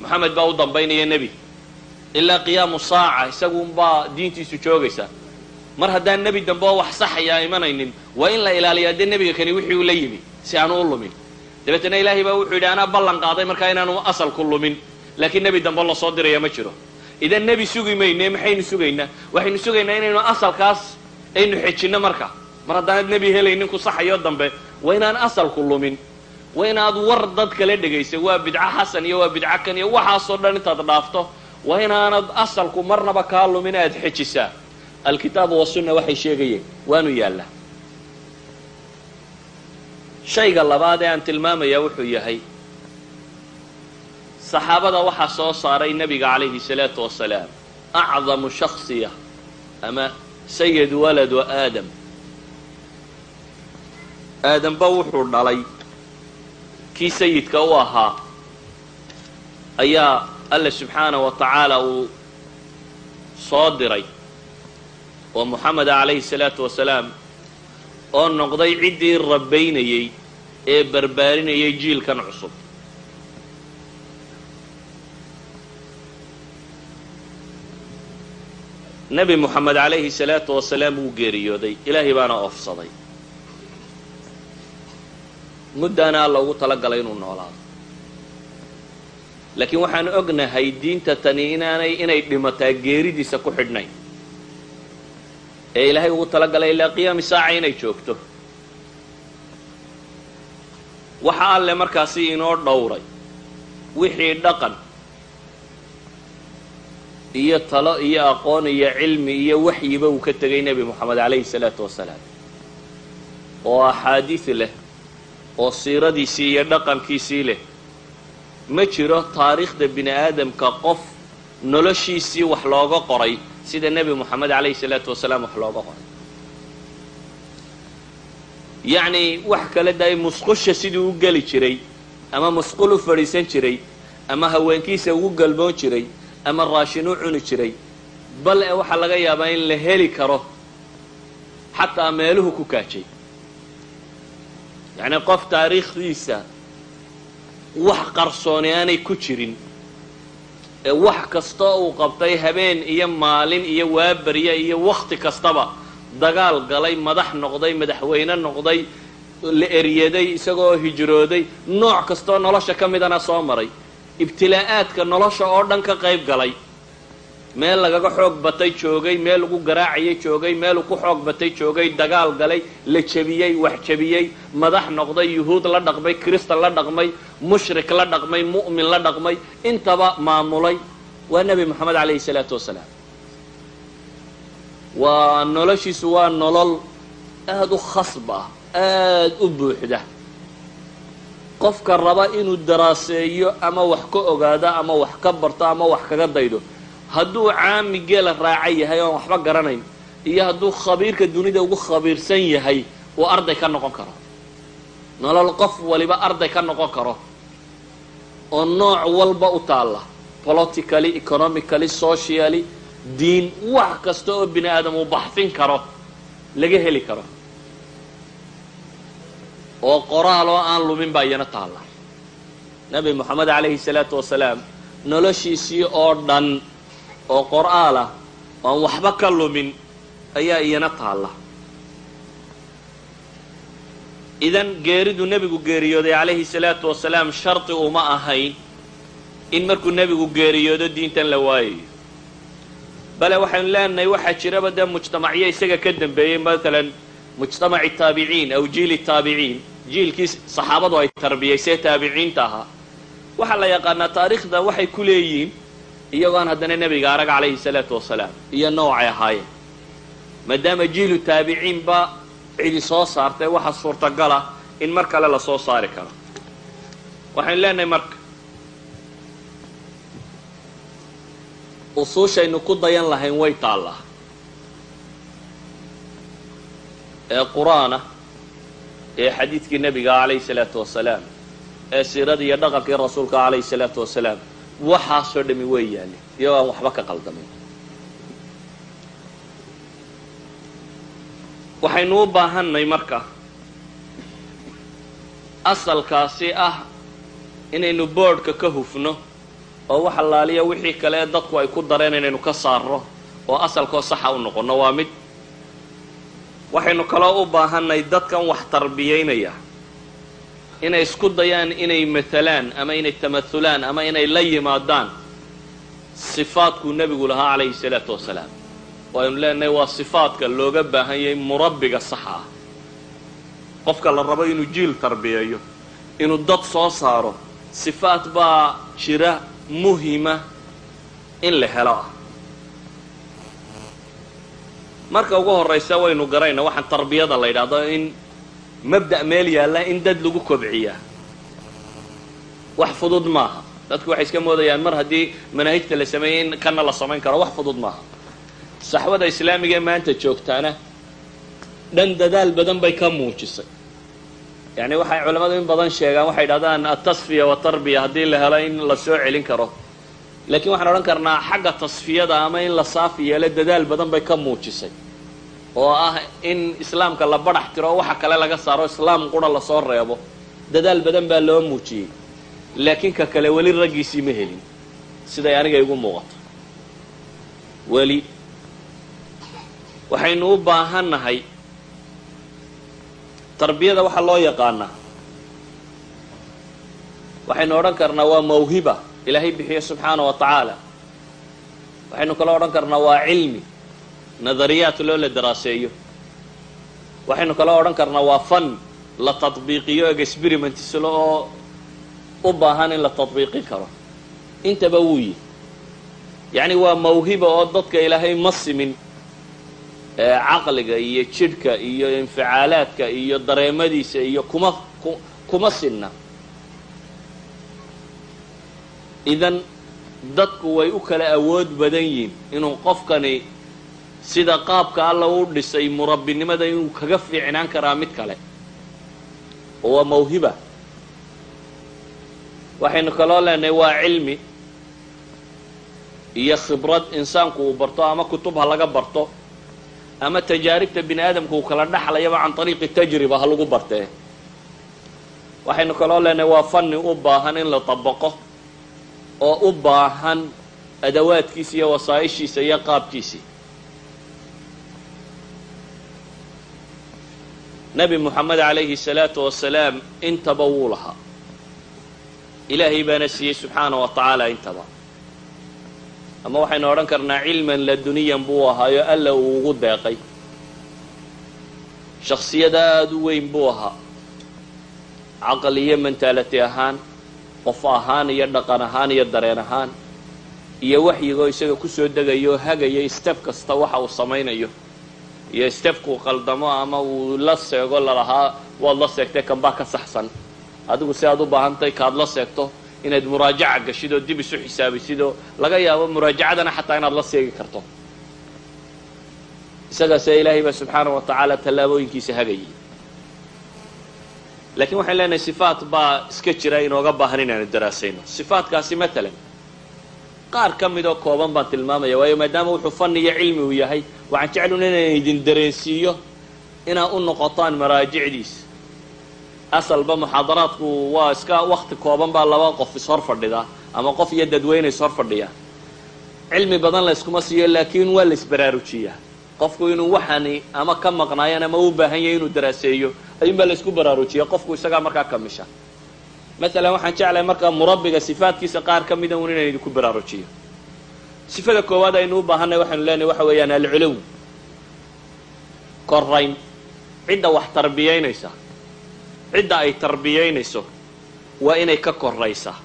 Moxamed baa u dambaynaya nebi ilaa qiyaamu saaca isagunbaa diintiisu joogaysa. Mar haddaan nebi dambe oo wax saxaya imanaynin waa in la ilaaliyaa dee nebiga kani wixii uu la yimi si aanu u lumin dabeetana ilaahay baa wuxuu yidhi anaa ballan qaaday markaa inaanu asalku lumin. Laakiin nebi dambe la soo diraya ma jiro. Idan nebi sugi mayne maxaynu sugaynaa waxaynu sugaynaa inaynu asalkaas aynu xejinno marka. Mar haddaanad nebi helaynin ku saxayo dambe waa inaan asalku lumin. Waa inaad war dad kala dhegaysa. Waa bidco xasan iyo waa bidco kan iyo waxaasoo dhan intaad dhaafto. Waa inaanad asalku marnaba kaa lumin aad xejisaa alkitaabu wasunna waxay sheegayeen waanu yaallaa shayga labaad ee aan tilmaamayaa wuxuu yahay saxaabada waxaa soo saaray nebiga calayhi salaatu wasalaam acdamu shaksiya ama sayid waladu aadam. Aadamba wuxuu dhalay kii sayidka u ahaa ayaa alle subxaana wa tacaala uu soo diray oo moxameda calayhi salaatu wasalaam oo noqday ciddii rabbaynayey ee barbaarinayay jiilkan cusub. Nebi moxamed calayhi salaatu wasalaam wuu geeriyooday ilaahay baana oofsaday muddaana alla ugu tala galay inuu noolaado. Laakiin waxaan ognahay diinta tani inaanay inay dhimataa geeridiisa ku xidhnayn ee ilaahay ugu talagalay ilaa qiyaami saaca inay joogto. Waxa alle markaasi inoo dhowray wixii dhaqan iyo talo iyo aqoon iyo cilmi iyo waxyiba uu ka tegay nebi moxamed calayhi salaatu wasalaam. Oo axaadiid leh oo siiradiisii iyo dhaqankiisii leh. Ma jiro taariikhda bini aadamka qof noloshiisii wax looga qoray sida nebi moxamed calayhi salaatu wasalaam wax looga qoray. Yacni wax kale daay musqusha siduu u geli jiray ama musqul u fadhiisan jiray ama haweenkiisa ugu galboon jiray ama raashin u cuni jiray. Bal e waxaa laga yaabaa in la heli karo xataa meeluhu ku kaajay. Yacni qof taariikhdiisa wax qarsooni aanay ku jirin wax kastoo uu qabtay habeen iyo maalin iyo waabarya iyo wakhti kastaba dagaal galay madax noqday madaxweyne noqday la eryaday isagoo hijrooday nooc kastoo nolosha ka midana soo maray ibtilaa'aadka nolosha oo dhan ka qayb galay meel lagaga xoog batay joogay meel lagu garaacayay joogay meel ku xoog batay joogay dagaal galay la jebiyey wax jebiyey madax noqday yuhuud la dhaqmay kristan la dhaqmay mushrik la dhaqmay mu'min la dhaqmay intaba maamulay. Waa nebi moxamed calayhi salaatu wasalaam. Waa noloshiisu waa nolol aada u khasb ah aada u buuxda. Qofka raba inuu daraaseeyo ama wax ka ogaado ama wax ka barto ama wax kaga daydo hadduu caami geela raaca yahay oon waxba garanayn iyo hadduu khabiirka dunida ugu khabiirsan yahay uu arday ka noqon karo. Nolol qof waliba arday ka noqon karo. Oo nooc walba u taalla politically economically socially diin wax kasta oo bini aadam uu baxfin karo laga heli karo. Oo qoraal oo aan lumin baa iyana taalla. Nebi moxamed calayhi salaatu wasalaam noloshiisii oo dhan oo qor-aal ah oan waxba ka lumin ayaa iyana taalla. Idan geeridu nebigu geeriyooday calayhi salaatu wasalaam shardi uma ahayn in markuu nebigu geeriyoodo diintan la waayayo. Bale waxaynu leenahay waxaa jiraba dee mujtamacyo isaga ka dambeeyey maalan mujtamaci taabiciin aw jiili taabiciin. Jiilkii saxaabadu ay tarbiyaysee taabiciinta ahaa. Waxaa la yaqaanaa taariikhda waxay ku leeyihiin iyagoon haddana nebiga arag calayhi salaatu wasalaam iyo noocay ahaayeen. Maadaama jiilu taabiciinba cidi soo saartay waxa suurtagala in mar kale la soo saari karo. Waxaynu leenahay marka usuushaynu ku dayan lahayn way taallaa ee qur'aanah ee xadiidkii nebiga calayhi salaatu wasalaam ee siiradii iyo dhaqankii rasuulka calayhi salaatu wasalaam waxaasoo dhami way yaalin iyagoo aan waxba ka qaldamin. Waxaynu u baahanay marka asalkaasi ah inaynu boodhka ka hufno oo wax allaaliya wixii kale ee dadku ay ku dareen inaynu ka saarno oo asalkoo saxa u noqonno waa mid. Waxaynu kaloo u baahanay dadkan wax tarbiyaynaya inay isku dayaan inay matalaan ama inay tamahulaan ama inay la yimaadaan sifaadkuu nebigu lahaa calayhi salaatu wasalaam. Waaynu leenahay waa sifaadka looga baahan yahay murabbiga saxa ah. Qofka la rabo inuu jiil tarbiyeeyo inuu dad soo saaro sifaad baa jira muhima in la helo ah. Marka ugu horraysa waynu garayna waxaan tarbiyada la yidhaahdo in mabda' meel yaalla in dad lagu kobciyaa wax fudud maaha. Dadku waxay iska moodayaan mar haddii manaahijta la sameeyey in kana la samayn karo. Wax fudud maaha. Saxwada islaamiga ee maanta joogtaana dhan dadaal badan bay ka muujisay. Yacni waxay culammadu in badan sheegaan waxay yidhahdaan atasfiya watarbiya haddii la helo in la soo celin karo. Laakiin waxaan odhan karnaa xagga tasfiyada ama in la saafi yeelo dadaal badan bay ka muujisay oo ah in islaamka la badhax tiro waxa kale laga saaro islaam qura la soo reebo. Dadaal badan baa loo muujiyey. Laakiin ka kale weli raggiisii ma helin. Siday aniga igu muuqato. Weli waxaynu u baahannahay tarbiyada waxaa loo yaqaanaa. Waxaynu odhan karnaa waa mawhiba. Ilaahay bixiyo subxaana wa tacaala. Waxaynu kaloo odhan karnaa waa cilmi nadariyaat loo la daraaseeyo. Waxaynu kaloo odhan karnaa waa fan la tadbiiqiyo experiments-lo oo u baahan in la tadbiiqin karo. Intaba wuu yihi yacni waa mawhiba oo dadka ilaahay ma simin caqliga iyo jidhka iyo inficaalaadka iyo dareemadiisa iyo kuma kuma sinna. Idan dadku way u kala awood badan yihiin inuu qofkani sida qaabka alla u dhisay murabbinimada inuu kaga fiicnaan karaa mid kale oo waa mawhiba. Waxaynu kaloo leenahay waa cilmi iyo khibrad insaanku uu barto ama kutub ha laga barto ama tajaaribta bini aadamka uu kala dhaxlayaba can ariiqi tajriba ha lagu bartee. Waxaynu kaloo leenahay waa fanni u baahan in la dabaqo oo u baahan adawaadkiisa iyo wasaa-ishiisa iyo qaabkiisii nebi moxamed calayhi salaatu wasalaam intaba wuu lahaa. Ilaahay baana siiyey subxaana wa tacaala intaba. Ama waxaynu odhan karnaa cilman laduniyan buu ahaayo alla uu ugu deeqay. Shaksiyad aada u weyn buu ahaa. Caqal iyo mentaality ahaan qof ahaan iyo dhaqan ahaan iyo dareen ahaan iyo waxyigoo isaga ku soo degayo oo hagaya step kasta waxa uu samaynayo iyo stepkuu qaldamo ama uu la seego lalahaa waad la seegtay kanbaa ka saxsan. Adigu si aad u baahantahay kaad la seegto inaad muraajaca gashid oo dib isu xisaabisid oo laga yaabo muraajacadana xataa inaad la seegi karto. Isagaase ilaahay baa subxaana wa tacaala tallaabooyinkiisa hagayay laakiin waxaan leenahay sifaat baa iska jira inooga baahan inaanu daraasayno. Sifaatkaasi matalan qaar ka mid oo kooban baan tilmaamaya waayo maadaama wuxuu fanni iyo cilmi uu yahay waxaan jeclun inaan idin dareensiiyo inaad u noqotaan maraajicdiisa asalba muxaadaraadku waa iska wakti kooban baa laba qof ishor fadhidaa ama qof iyo dadweyne ishor fadhiyaa cilmi badan layskuma siiyo laakiin waa la isbaraarujiyaa qofku inuu waxani ama ka maqnaayan ama u baahan yahay inuu daraaseeyo ayuun baa laysku baraarujiya qofku isagaa markaa kamisha masalan waxaan jeclahay markaa murabbiga sifaadkiisa qaar ka mida un inaan idinku baraarujiyo sifada koowaad aynu u baahanay waxaynu leenahay waxa weeyaan alculuw korayn cidda wax tarbiyaynaysa cidda ay tarbiyaynayso waa inay ka koraysaa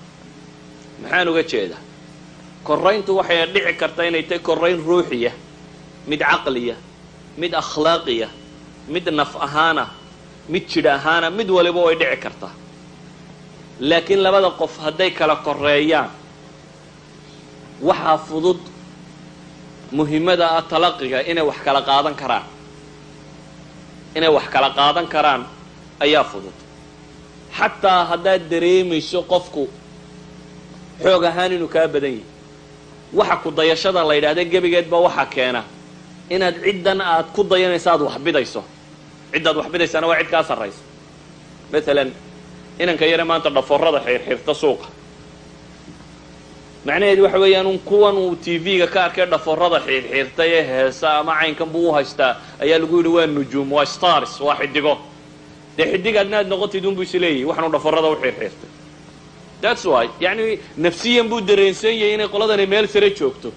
maxaan uga jeedaa? Korayntu waxay dhici karta inay tahay korayn ruuxiya mid caqliya mid akhlaaqiya mid naf ahaana mid jidh ahaana mid waliba way dhici kartaa laakiin labada qof hadday kala koreeyaan waxaa fudud muhimmada ah talaqiga inay wax kala qaadan karaan. Inay wax kala qaadan karaan ayaa fudud. Xataa haddaad dareemayso qofku xoog ahaan inuu kaa badan yahay waxa ku dayashada la yidhahda gebigeedba waxaa keena. Inaad ciddan aad ku dayanayso aad waxbidayso ciddaad waxbidaysaana waa cid kaa sarraysa maalan inanka yare maanta dhaforada xirxirta suuqa. Macnaheedu waxa weeyaan kuwan uu t v-ga ka arkay dhaforada xirxirtay ee heesa ama caynkan buu u haystaa ayaa lagu yidhi waa nujuum waa stars waa xidigo. Dee xidig adna aad noqotid unbu is leeyahy waxanu dhaforada u xirxirtay. Thats why yacni nafsiyan buu dareensan yahay inay qoladani meel sare joogto.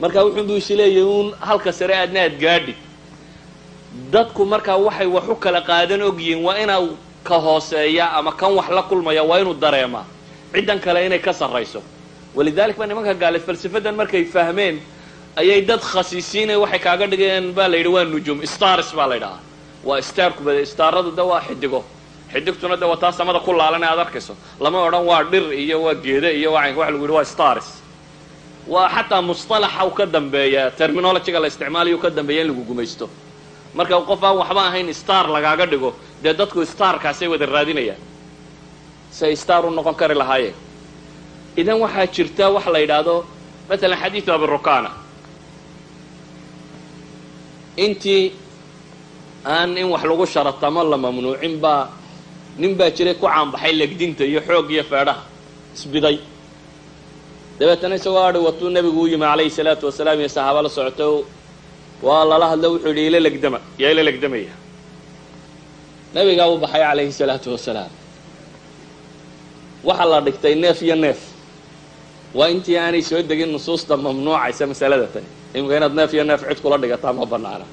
Marka wuxuunbuu is leeyahay uun halka sare aadna aad gaadhid dadku markaa waxay wax u kala qaadan ogyihiin waa inaa ka hooseeya ama kan wax la kulmaya waa inuu dareemaa ciddan kale inay ka sarrayso. Walidalik ba nimanka gaale falsafadan markay fahmeen ayay dad khasiisiinay waxay kaaga dhigeen baa la yidhi waa nujuum stars baa la ydhahaa waa starkuba staaradu de waa xidigo. Xidigtuna de waa taa samada ku laalan aad arkayso. Lama odhan waa dhir iyo waa geede iyo waa waxa lagu yidhi waa stars. Waa xataa musطalaxa u ka dambeeya terminologyga la isticmaalayo u ka dambeeya in lagu gumaysto marka qof aan waxba ahayn star lagaaga dhigo. Dee dadku starkaasay wada raadinayaan. Si ay star u noqon kari lahaayeen idan waxaa jirta waxa la yidhaahdo masalan xadiidu abirukana intii aan in wax lagu sharatamo la mamnuucin baa nin baa jiray ku caanbaxay legdinta iyo xoog iyo feedhaha. Isbiday. Dabeetana isagoo adhi watuu nebigu u yimi calayhi salaatu wasalaam iyo saxaaba la socoto waa lala hadlo wuxuu yidhi ila yaa ila legdamaya nebigaa u baxay calayhi salaatu wasalaam. Waxaa la dhigtay neef iyo neef. Waa intii aanay soo degin nusuusta mamnuucaysa masalada tani. Inaad neef iyo neef cid kula dhigataa ma banaana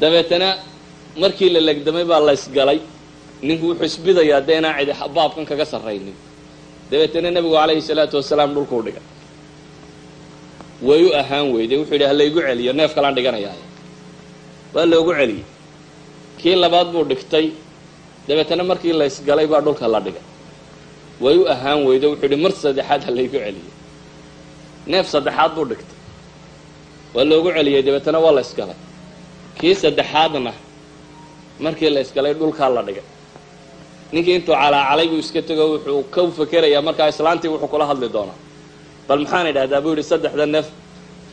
dabeetana markii la legdamay baa la ysgalay ninku wuxuu isbidayaa dee cidi baabkan kaga sarraynin. Dabeetana nebigu calayhi salaatu wasalaam dhulkuu dhigay way u ahaan weyday wuxuu yidhi halaygu celiyo. Neef kalaan dhiganayaa. Waa loogu celiyey kii labaad buu dhigtay. Dabeetana markii la ysgalay baa dhulka la dhigay. Way u ahaan weyday wuxuu yidhi mar saddexaad halaygu celiyo. Neef saddexaad buu dhigtay. Waa loogu celiyey dabeetana waa la ysgalay kii saddexaadna markii la ysgalay dhulkaa la dhigay. Ninkii intuu calaacalay buu iska tego wuxuu ka fekerayaa markaa islaantii wuxuu kula hadli doonaa bal maxaan idhahdaa buu yidhi saddexda neef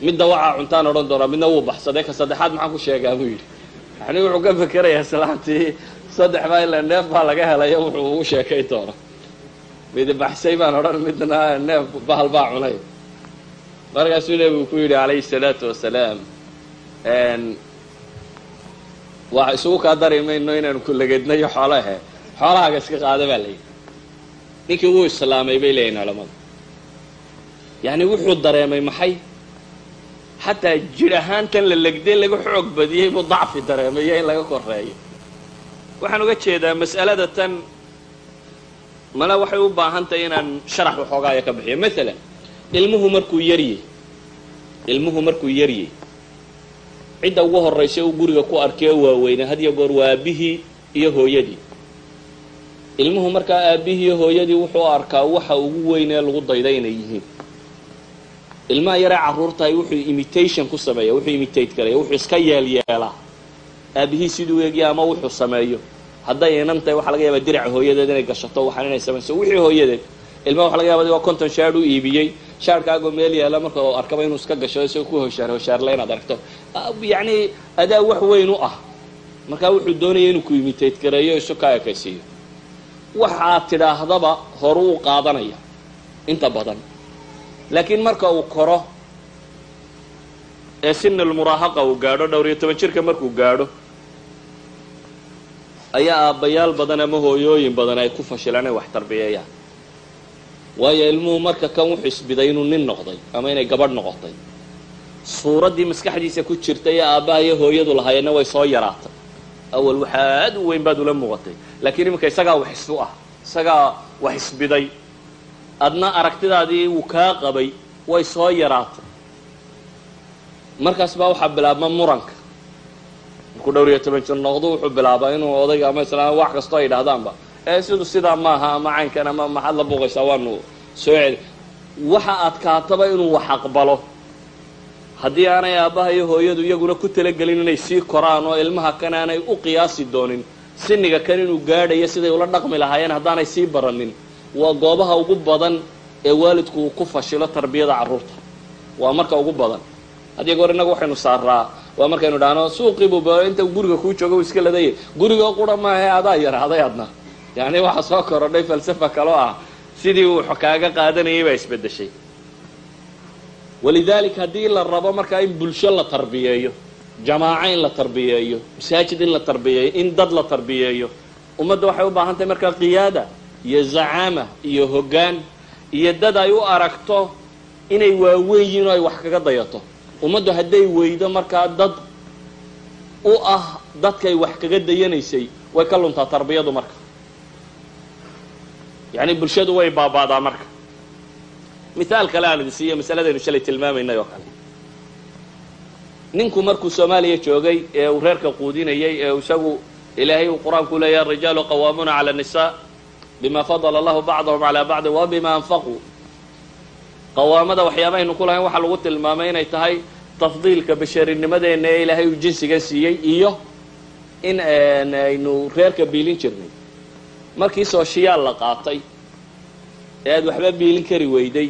midna waxaa cuntaan odhan doonaa midna wuu baxsaday ka saddexaad maxaan ku sheegaa buu yidhi. Yani wuxuu ka fekerayaa islaantii saddex baa ila neef baa laga helayo wuxuu ugu sheekay doona midi baxsay baan odhan midna neef bahal baa cunay. Markaasuu nebigu ku yidhi calayhi salaatu wasalaam waa isugu kaa dari mayno inaanu kulegeednayo xoolahe xoolahaaga iska qaada baa layidhi ninkii wuu islaamay bay leeyihiin culamadu yacni wuxuu dareemay maxay? Xataa jidh ahaantan la legday laga xoog badiyey buu dacfi dareemayo in laga koreeyo waxaan uga jeedaa mas'alada tan. Male waxay u baahan tahay inaan sharax waxoogaaya ka bixiyo. Maalan ilmuhu markuu yaryey ilmuhu markuu yaryey cidda ugu horraysa uu guriga ku arkay oo waaweyna had iyo goor waa aabihii iyo hooyadii. Ilmuhu markaa aabihii iyo hooyadii wuxuu arkaa waxa ugu weyn ee lagu dayda inay yihiin ilmaha yaree carruurtahay wuxuu imitation ku sameeya wuxuu imitate karaya wuxuu iska yeelyeelaa aabihii siduu eegya ama wuxuu sameeyo. Hadday inan tahay waxaa laga yaabaa diraca hooyadeed inay gashato waxaan inay samayso wixii hooyadeed ilmaha waxa laga yaaba adigoo konton shaadh u iibiyey. Shaadhkaagoo meel yaalla marka u arkaba inuu iska gasho isagoo ku hoshaar hoshaarla inaad aragto. Yacni adaa wax weyn u ah. Markaa wuxuu doonaya inuu ku imitate gareeyo isu ka ekaysiiyo. Waxaad tidhaahdaba horu u qaadanaya. Inta badan laakiin marka uu koro ee sinalmuraahaqa uu gaadho dhowr iyo toban jirka markuu gaadho ayaa aabbayaal badan ama hooyooyin badan ay ku fashilaan ay wax tarbiyeeyaan. Waayo ilmuhu marka kan wuxuu isbiday inuu nin noqday ama inay gabadh noqotay. Suuraddii maskaxdiisa ku jirtay ee aabbaha iyo hooyadu lahaayeenna way soo yaraatay. Awal waxaa aad u weyn baad ula muuqatay laakiin iminka isagaa wax isu ah isagaa wax isbiday adna aragtidaadii uu kaa qabay way soo yaraatay. Markaas baa waxaa bilaabma muranka. Markuu dhowr iyo toban jir noqdo wuxuu bilaabaa inuu odayga ama islaam wax kastoo ay dhahdaanba ee sidu sidaa maaha ama caynkan ama maxaad la buuqaysaa waanu soo celi waxa adkaataba inuu wax aqbalo. Haddii aanay aabbaha iyo hooyadu iyaguna ku talagelin inay sii koraan oo ilmaha kan aanay u qiyaasi doonin siniga kan inuu gaadhayo siday ula dhaqmi lahaayeen haddaanay sii baranin waa goobaha ugu badan ee waalidku uu ku fashilo tarbiyada carruurta. Waa marka ugu badan. Haddii goor innagu waxaynu saaraa waa markaynu dhahno suuqiibuba inta guriga kuu jooga u iska ladaya guriga qura maahae adaa yaraaday adna. Yacni waxaa soo korodhay falsafa kaloo ah sidii uu kaaga qaadanayay baa isbeddeshay. Walidaalika haddii la rabo markaa in bulsho la tarbiyeeyo jamaaco in la tarbiyeeyo masaajid in la tarbiyeeyo in dad la tarbiyeeyo ummadda waxay u baahan tahay markaa qiyaada iyo zacaama iyo hoggaan iyo dad ay u aragto inay waaweyn yihiin oo ay wax kaga dayato. Ummaddu hadday weydo markaa dad u ah dadkay wax kaga dayanaysay way ka luntaa tarbiyadu marka. Yacni bulshadu way baaba'daa marka. Mithaal kale aan idin siiyo masaladaynu shalay tilmaamaynay oo kale. Ninku markuu soomaaliya joogay ee uu reerka quudinayay ee isagu ilaahay uu qur'aanku leeyahay arijaalu qawaamuuna cala annisaa bima fadala allahu bacdahum calaa bacdin wa bima anfaquu qawaamada waxyaabahaynu ku lahayn waxaa lagu tilmaamay inay tahay tafdiilka basharinimadeenna ee ilaahay uu jinsigan siiyey iyo in aynu reerka biilin jirnay. Markii sooshiyaal la qaatay ee aad waxba biilin kari weyday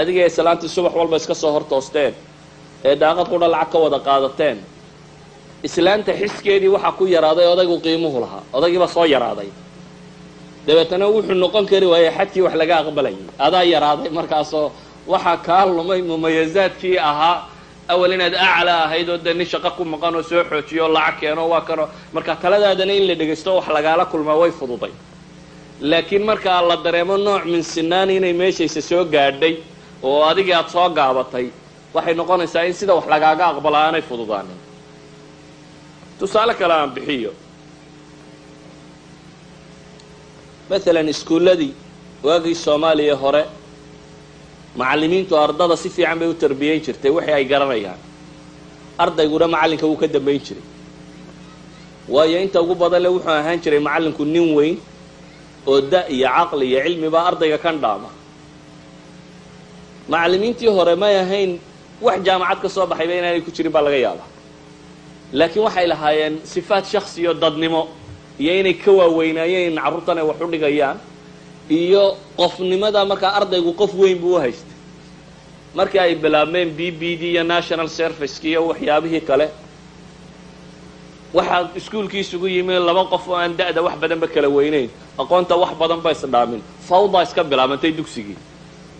adiga islaantii subax walba iska soo hor toosteen ee daaqad qudha lacag ka wada qaadateen islaanta xiskeedii waxaa ku yaraaday odaygu qiimuhu lahaa odaygiibaa soo yaraaday dabeetana wuxuu noqon kari waayey xadkii wax laga aqbalayay adaa yaraaday markaasoo waxaa kaa lumay mumayazaadkii ahaa awal inaad aclaa ahayd oo dee shaqo ku maqan oo soo xoojiyo o lacag keeno waa kanoo marka taladaadana in la dhegaysto wax lagaala kulmaa way fududay. Laakiin markaa la dareemo nooc min sinaan inay meeshaysa soo gaadhay oo adigii aada soo gaabatay waxay noqonaysaa in sida wax lagaaga aqbala aanay fududaanin tusaale kale aan bixiyo maalan iskuulladii waagii soomaaliya hore macallimiintu ardada si fiican bay u tarbiyeyn jirtay wixii ay garanayaan. Ardayguna macallinka wuu ka dambayn jiray. Waayo inta ugu badan le wuxuu ahaan jiray macallinku nin weyn oo da iyo caqli iyo cilmibaa ardayga kan dhaama. Macallimiintii hore may ahayn wax jaamacad ka soo baxayba inaanay ku jirin baa laga yaabaa. Laakiin waxay lahaayeen sifaat shaksi iyo dadnimo iyo inay ka waaweynaayeen carruurtan ay wax u dhigayaan iyo qofnimada markaa ardaygu qof weyn buu u haystay. Markii ay bilaabmeen b b d iyo national serviceki iyo waxyaabihii kale waxaa iskuulkii isugu yimi laba qof oo aan da-da wax badanba kala weyneyn. Aqoonta wax badan ba isdhaamin fawda iska bilaabantay dugsigii.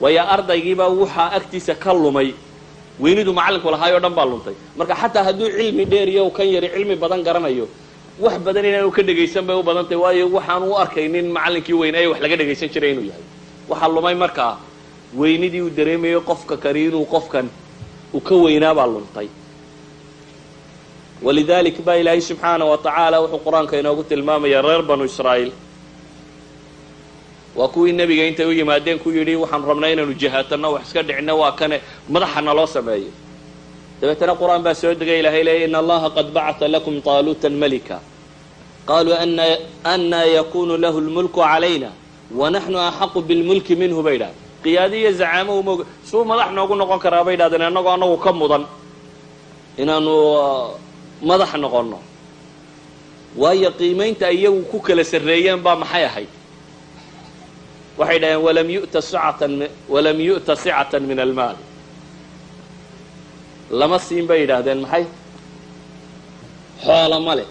Waayo ardaygiibaa waxaa agtiisa ka lumay. Weynidu macallinku lahaay oo dhan baa luntay. Marka xataa hadduu cilmi dheer iyo kan yari cilmi badan garanayo wax badan inaanu ka dhegaysan bay u badantay waayo waxaan u arkaynin macallinkii weynaaye wax laga dhegaysan jiray inuu yahay. Waxaa lumay markaa weynidii uu dareemayo qofka kani inuu qofkan uu ka weynaabaa luntay. Walidalik baa ilaahay subxaana wa tacaala wuxuu qur'aanka inoogu tilmaamaya reer banu israa'iil. Waa kuwii nebiga intay u yimaadeen ku yidhi waxaan rabnaa inaanu jihaatanno wax iska dhicino waa kane madaxa naloo sameeyo dabeetana qur'aan baa soo degay ilahay leeya in allaha qad bacata lakum taaluutan malika. Qaluu anaa yakunu lahu lmulku calayna wanaxnu axaqu bilmulki minhu bay idhahdeen. Qiyaadi iyo zacaamo umog suu madax noogu noqon karaa bay idhahdeen annagoo annagu ka mudan inaanu madax noqonno. Waayo qiimaynta iyagu ku kala sarreeyeen baa maxay ahayd? Waxay sicatan walam yu'ta sicatan min almaal lama siin bay yidhaahdeen maxay? Xoola ma leh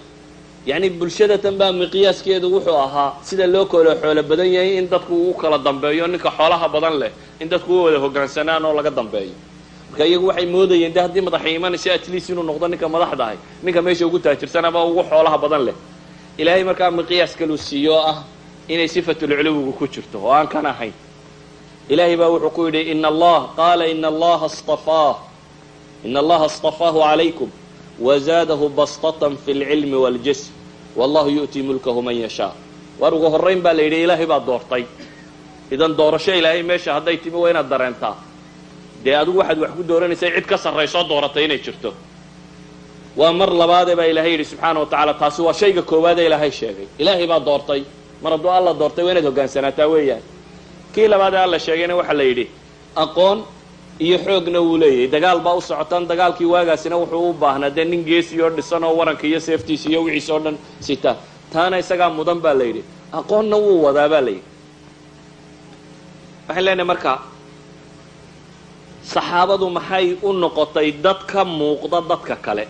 yacni bulshadatan baa miqyaaskeedu wuxuu ahaa sida loo kala xoolo badan yahay in dadku u kala dambeeyo ninka xoolaha badan leh in dadku u wada hoggaansanaan oo laga dambeeyo. Marka iyagu waxay moodayeen de haddii madaxa imanaysa atleast inuu noqdo ninka madaxda ahay ninka meesha ugu taajirsan ama ugu xoolaha badan leh. Ilaahay markaa miqyaas kaluu siiyo ah inay sifatulculuwigu ku jirto oo aan kan ahayn. Ilaahay baa wuxuu ku yidhi ina allah qaala ina allaha stafaah in allaha اstafaahu calaykum wazaadahu bastatan fi اlcilmi wاljism wallahu yu'tii mulkahu man yashaa waar ugu horrayn baa la yidhi ilaahay baa doortay idan doorasho ilaahay meesha hadday timi waa inaad dareentaa dee adigu waxaad wax ku dooranaysaa cid ka sarraysoo dooratay inay jirto waa mar labaadee baa ilaahay yidhi subxaana wa tacaala taasi waa shayga koowaadee ilaahay sheegay ilaahay baa doortay mar hadduu alla doortay waa inaad hoggaansanaataa weeyaan kii labaadee alla sheegayna waxaa la yidhi aqoon iyo xoogna wuu leeyahay. Dagaal baa u socotaan dagaalkii waagaasina wuxuu u baahnaa. Dee nin geesi oo dhisan oo waranka iyo seeftiisa iyo wixiisa oo dhan sita. Taana isagaa mudan baa la yidhi. Aqoonna wuu wadaa baa la yidhi. Waxaan leenahay marka saxaabadu maxay u noqotay dad ka muuqda dadka kale?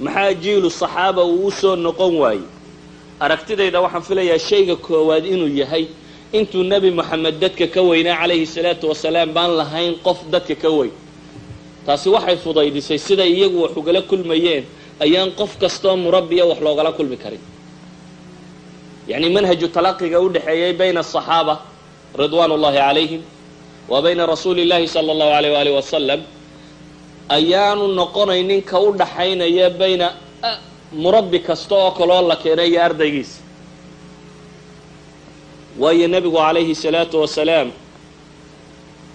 Maxaa jiilu saxaaba uu u soo noqon waayey aragtidayda waxaan filayaa shayga koowaad inuu yahay intuu nebi moxamed dadka ka weynaa calayhi salaatu wasalaam baan lahayn qof dadka ka weyn. Taasi waxay fudaydisay siday iyagu wax ugala kulmayeen ayaan qof kastoo murabbiya wax loogala kulmi karin. Yacni manhaju talaqiga u dhexeeyey bayna asaxaaba ridwaan ullahi calayhim wa bayna rasuuli llahi sala allahu alayh waalih wasalam ayaanu noqonay ninka u dhaxaynaya bayna murabbi kasta oo kaloo la keenay iyo ardaygiisa waayo nebigu calayhi salaatu wasalaam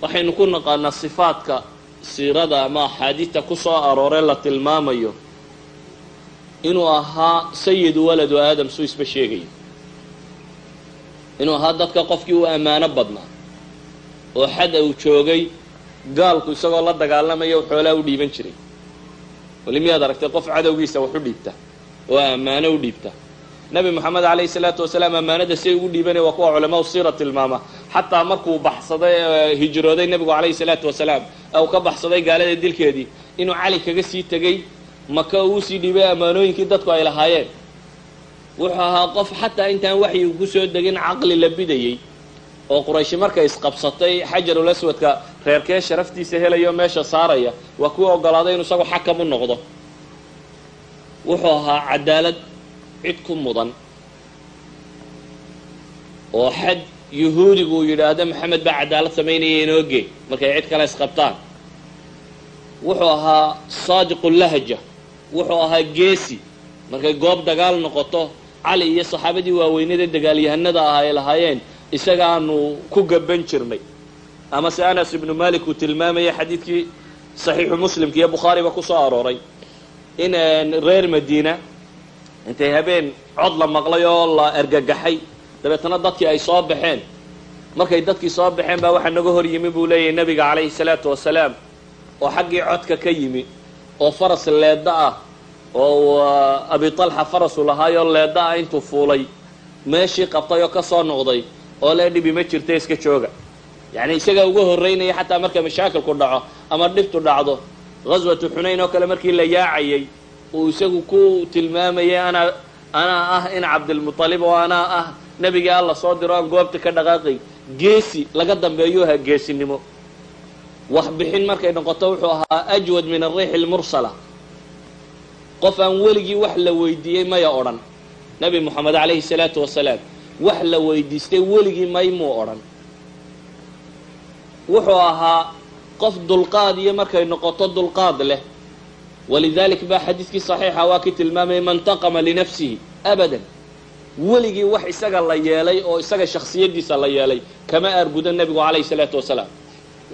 waxaynu ku naqaanaa sifaadka siirada ama axaadiidta ku soo arooree la tilmaamayo inuu ahaa sayidu waladu aadam suu isba sheegayo. Inuu ahaa dadka qofkii u ammaano badnaa oo xada uu joogay gaalku isagoo la dagaalamaya xoolaa u dhiiban jiray. Weli miyaad aragtay qof cadowgiisa wax u dhiibta oo ammaano u dhiibta nebi moxamed calayhi salaatu wasalaam ammaanada si ay ugu dhiibanaya waa kuwa culamaa siira tilmaama. Xataa markuu baxsaday hijrooday nebigu calayhi salaatu wasalaam uu ka baxsaday gaalada dilkeedii inuu cali kaga sii tegey maka uu u sii dhiibay ammaanooyinkii dadku ay lahaayeen. Wuxuu ahaa qof xataa intaan waxyigu ku soo degin caqli la bidayey oo qurayshi markay isqabsatay xajarul aswadka reerkee sharaftiisa helayo meesha saaraya waa kuwa ogolaaday inuu isagu xakam u noqdo. Wuxuu ahaa cadaalad cid ku mudan oo xad yuhuudigu yidhaahdo maxamed baa cadaalad samaynaya inooge markay cid kale isqabtaan wuxuu ahaa saadiqu lahja wuxuu ahaa geesi markay goob dagaal noqoto cali iyo saxaabadii waaweynada dagaalyahanada ah ay lahaayeen isagaanu ku gaban jirnay ama se anas ibnu malik uu tilmaamaya xadiidkii saxiixu muslimka iyo bukhaariba ku soo arooray in reer madiina intay habeen cod la maqlay oo la ergagaxay. Dabeetana dadkii ay soo baxeen. Markay dadkii soo baxeen baa waxaa naga hor yimi buu leeyahay nebiga calayhi salaatu wasalaam oo xaggii codka ka yimi oo faras leedda ah oo abi talxa farasu lahaayoo leedda ah intuu fuulay. Meeshii qabtay oo ka soo noqday oo lee dhibi ma jirta iska jooga. Yacni isagaa uga horreynaya xataa marka mashaakilku dhaco ama dhibtu dhacdo ghaswatu xunayn oo kale markii la yaacayay uu isagu ku tilmaamayay anaa anaa ah in cabdilmutalib oo anaa ah nebigii alla soo diro aan goobta ka dhaqaaqay geesi laga dambeeyo ahaa geesinimo. Waxbixin markay noqoto wuxuu ahaa ajwad min ariixi almursala. Qof aan weligii wax la weydiiyey maya odhan. Nebi moxamed calayhi salaatu wasalaam wax la weydiistay weligii may muu odhan. Wuxuu ahaa qof dulqaad iyo markay noqoto dulqaad leh walidalik baa xadiidkii saxiixa waa kii tilmaamayay man taqama linafsihi abadan weligii wax isaga la yeelay oo isaga shaksiyadiisa la yeelay kama aargudan nebigu calayhi salaatu wasalaam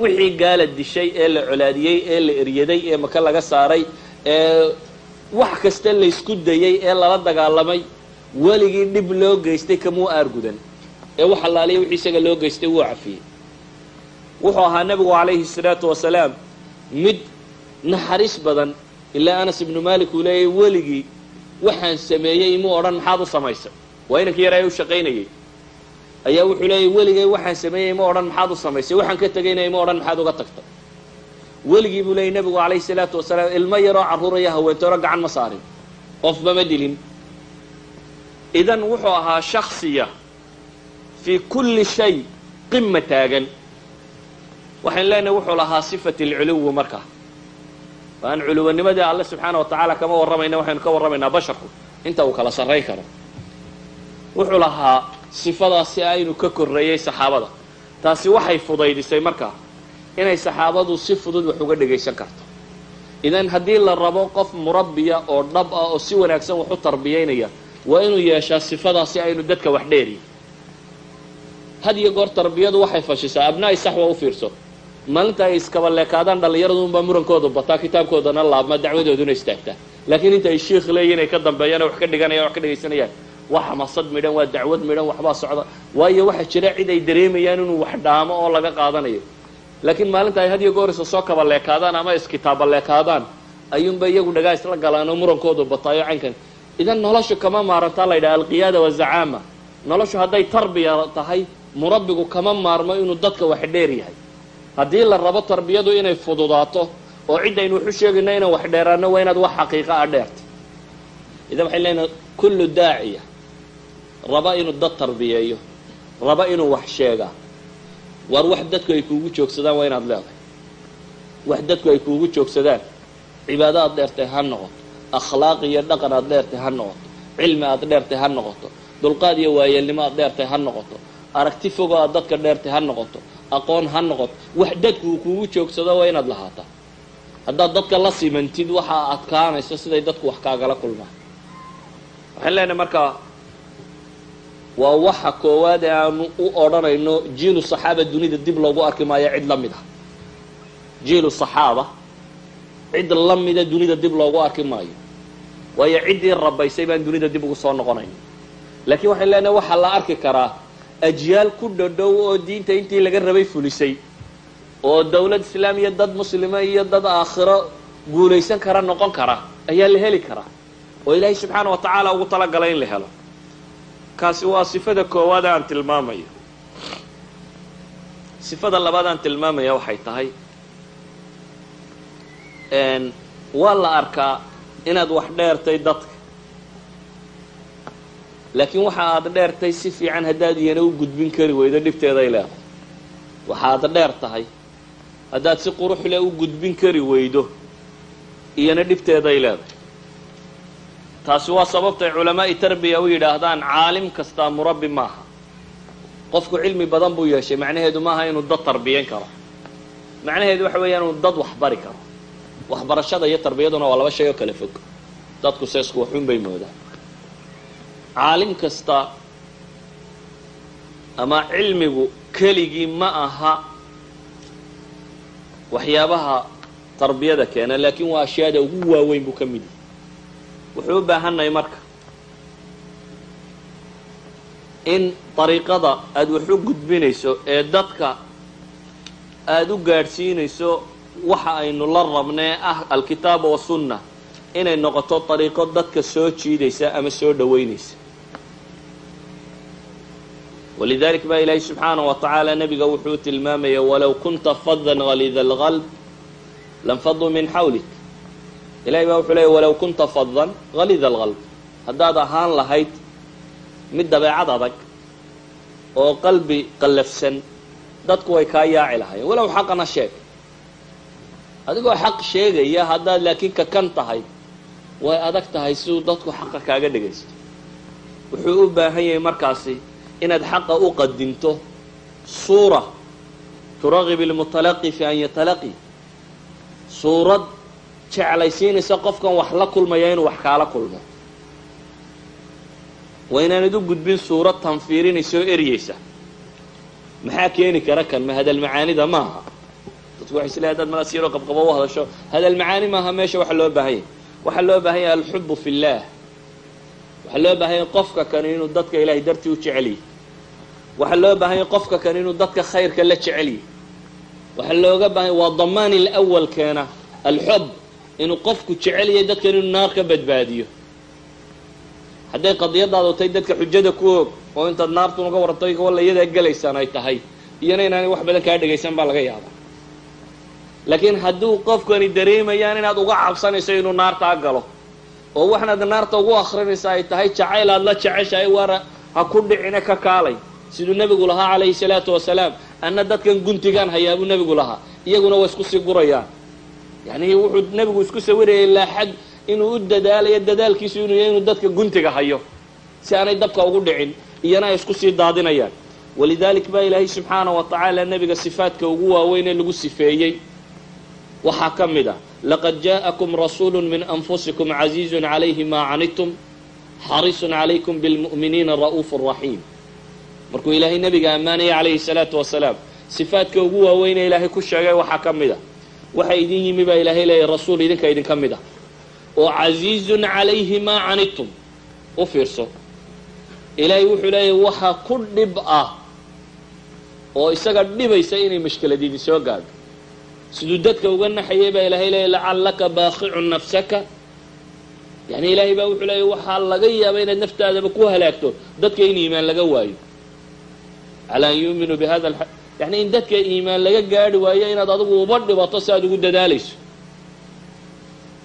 wixii gaala dishay ee la colaadiyey ee la eryaday ee maka laga saaray ee wax kasta laysku dayey ee lala dagaalamay weligii dhib loo geystay kamuu aargudan ee wax allaaliya wixii isaga loo geystay wuu cafiyey wuxuu ahaa nebigu calayhi salaatu wasalaam mid naxariis badan ilaa anas ibnu malik uu leeyahy weligii waxaan sameeyey imuu odhan maxaad u samaysay waa inankii yar u shaqaynayay. Ayaa wuxuu leeyahy weligay waxaan sameeyey ima odhan maxaad u samaysay waxaan ka tegayna ima odhan maxaad uga tagtay weligii buu leeyay nebigu calayhi salaatu wasalaam ilmo yaroo carruuraya haweentoro gacan ma saarin qofba ma dilin. Idan wuxuu ahaa shaksiya fii kulli shay qima taagan. Waxayn leenahay wuxuu lahaa sifat alculuwi markaa aan culuwanimadii alle subxaana wa tacaala kama warramayna waxaynu ka warramaynaa basharku. Inta uu kala sarrayn karo. Wuxuu lahaa sifadaasi aynu ka korreeyey saxaabada. Taasi waxay fudaydisay markaa inay saxaabadu si fudud wax uga dhagaysan karto. Idan haddii la rabo qof murabbiya oo dhab ah oo si wanaagsan wax u tarbiyaynaya waa inuu yeeshaa sifadaasi aynu dadka wax dheeriy had iyo goor tarbiyadu waxay fashisaa abnaa'i saxwa u fiirso maalinta ay iskaba leekaadaan dhallinyaradu unbaa murankoodu bataa kitaabkoodana laabma dacwadooduna istaagtaa. Laakiin inta ay shiikh leeyihiin ay ka dambeeyaan wax ka dhiganayaan wax ka dhegaysanayaan waa xamasad midhan waa dacwad midhan waxbaa socda. Waayo waxaa jira cid ay dareemayaan inuu wax dhaamo oo laga qaadanayo. Laakiin maalinta ay had iyo goor isa soo kaba leekaadaan ama iskitaaba leekaadaan ayuunba iyagu dhagaa isla galaan oo murankoodu bataayo caynkan idan noloshu kama maarantaa la yidhaha alqiyaada wazacaama noloshu hadday tarbiya tahay murabbigu kama maarmo inuu dadka wax dheer yahay haddii la rabo tarbiyadu inay fududaato oo ciddaynu waxu sheegayno inaan wax dheeraano waa inaad wax xaqiiqa a dheerta. Idan waxay leenahay kullu daaciya. Raba inuu dad tarbiyeeyo. Raba inuu wax sheegaa. Waar wax dadku ay kuugu joogsadaan waa inaad leedahay. Wax dadku ay kuugu joogsadaan. Cibaado aad dheertay ha noqoto. Akhlaaq iyo dhaqan aad dheertay ha noqoto. Cilmi aad dheertay ha noqoto. Dulqaad iyo waayeelnimo aad dheertay ha noqoto. Aragti fogoo aad dadka dheertay ha noqoto aqoon ha noqoto wax dadku uu kuugu joogsado waa inaad lahaataa. Haddaad dadka la simantid waxaa adkaanaysa siday dadku wax kaagala kulmaan. Waxaan leenahay markaa waa waxa koowaad ee aanu u odhanayno jiilu saxaaba dunida dib loogu arki maayo cid la mid ah. Jiilu saxaaba cid la mida dunida dib loogu arki maayo. Waayo ciddii rabaysay baan dunida dib ugu soo noqonayn laakiin waxaan leenahay waxaa la arki karaa ajyaal ku dhodhow oo diinta intii laga rabay fulisay oo dawlad islaamiya dad muslima iyo dad aakhiro guulaysan kara noqon kara ayaa la heli karaa oo ilaahay subxaana wa tacaala ugu talagalay in la helo. Kaasi waa sifada koowaad aan tilmaamayo. Sifada labaad aan tilmaamaya waxay tahay waa la arkaa inaad wax dheertay dadka laakiin waxa aad dheertay si fiican haddaad iyana u gudbin kari weydo dhibteeday leedahay. Waxa aad dheer tahay. Haddaad si quruxle u gudbin kari weydo iyana dhibteeday leedahay. Taasi waa sababtay culamaa'i tarbiya u yidhaahdaan caalim kastaa murabbi maaha. Qofku cilmi badan buu yeeshay macnaheedu maaha inuu dad tarbiyan karo. Macnaheedu waxa weeyaan inuu dad waxbari karo. Waxbarashada iyo tarbiyaduna waa laba shay oo kala fog. Dadku seesku waxun bay moodaan caalim kasta ama cilmigu keligii ma aha waxyaabaha tarbiyada keena laakiin waa ashyaada ugu waaweyn buu ka mid yahay. Wuxuu u baahannahay marka in dariiqada aada wax u gudbinayso ee dadka aada u gaadhsiinayso waxa aynu la rabnee ah alkitaaba wasunna inay noqoto dariiqo dadka soo jiidaysa ama soo dhoweynaysa walidalik baa ilaahi subxaanaه wa tacaala nebiga wuxuu tilmaamaya walow kunta fadan halida اlqalb lanfaduu min xawlik ilahay baa wuxuu leeya walow kunta fadan halida اlqalb haddaad ahaan lahayd mid dabeecad adag oo qalbi qallafsan dadku way kaa yaaci lahayen walow xaqana sheeg adigoo xaq sheegaya haddaad laakiin kakan tahay way adag tahay siduu dadku xaqa kaaga dhegaysto wuxuu u baahan yahay markaasi inaad xaqa u qadinto suura turagib ilmutalaqi fi an yatalaqi. Suurad jeclaysiinaysa qofkan wax la kulmaya inuu wax kaala kulmo. Waa inaanad gudbin suurad tanfiirinaysa oo eryaysa maxaa keeni kara kan ma hadal macaanida maaha? Dadku waxay isleehay hadaad malas yaroo qabqabo u hadasho. Hadal macaani maaha meesha waxa loo baahan yahay. Waxaa loo baahan yahay alxubu fi اllah waxaa loo baahan yahay qofka kan inuu dadka ilahay dartii u jecel yahy waxaa loo baahan yahay qofka kan inuu dadka khayrka la jecel waxaa looga baahanya waa damaan ilawal keena. Alxub inuu qofku jecel yahay dadkan inuu naar ka badbaadiyo. Hadday qadiyadaadu tahay dadka xujada ku og oo intaad naartun uga warantay walla iyadaa gelaysaan ay tahay iyana inaanay wax badan kaa dhegaysan baa laga yaabaa. Laakiin hadduu qofkani dareemayaan inaad uga cabsanayso inuu naartaa galo oo waxnaad naarta ugu akrinaysa ay tahay jacayl aad la jeceshahay waara ha ku dhicine ka kaalay siduu nebigu lahaa calayhi salaatu wasalaam anna dadkan guntigaan hayaa buu nebigu lahaa. Iyaguna waa isku sii gurayaan. Yani wuxuu nebigu isku sawirayay ilaa xad inuu u dadaalayo dadaalkiisu inuu yahay inuu dadka guntiga hayo si aanay dabka ugu dhicin iyana ay isku sii daadinayaan. Walidalik baa ilaahay subxaanaه wa tacaala nebiga sifaadka ugu waaweyn ee lagu sifeeyey. Waxaa ka mid ah laqad jaaءakum rasuulu min anfusikum caziizu calayhi maa canidtum xariisun calaykum bilmu'miniina ra'uuf raxiim markuu ilaahay nebiga ammaanaya calayhi salaatu wasalaam sifaadka ugu waaweyne ilaahay ku sheegay waxaa ka mid a. Waxa idin yimi baa ilaahay leeyahy rasuul idinka idinka mid ah oo casiizun calayhi maa canidtum u fiirso. Ilaahay wuxuu leeyahy waxa ku dhib ah oo isaga dhibaysa inay mashkelad idin soo gaadho. Siduu dadka uga naxayay baa ilaahay leeyahy lacallaka baaqicun nafsaka. Yani ilaahay baa wuxuu leeyahy waxaa laga yaaba inaad naftaadaba ku halaagto dadka in iimaan laga waayo calaa an yuuminuu bi hada yani in dadka iimaan laga gaadhi waayo inaad adigu uba dhibato si aad ugu dadaalayso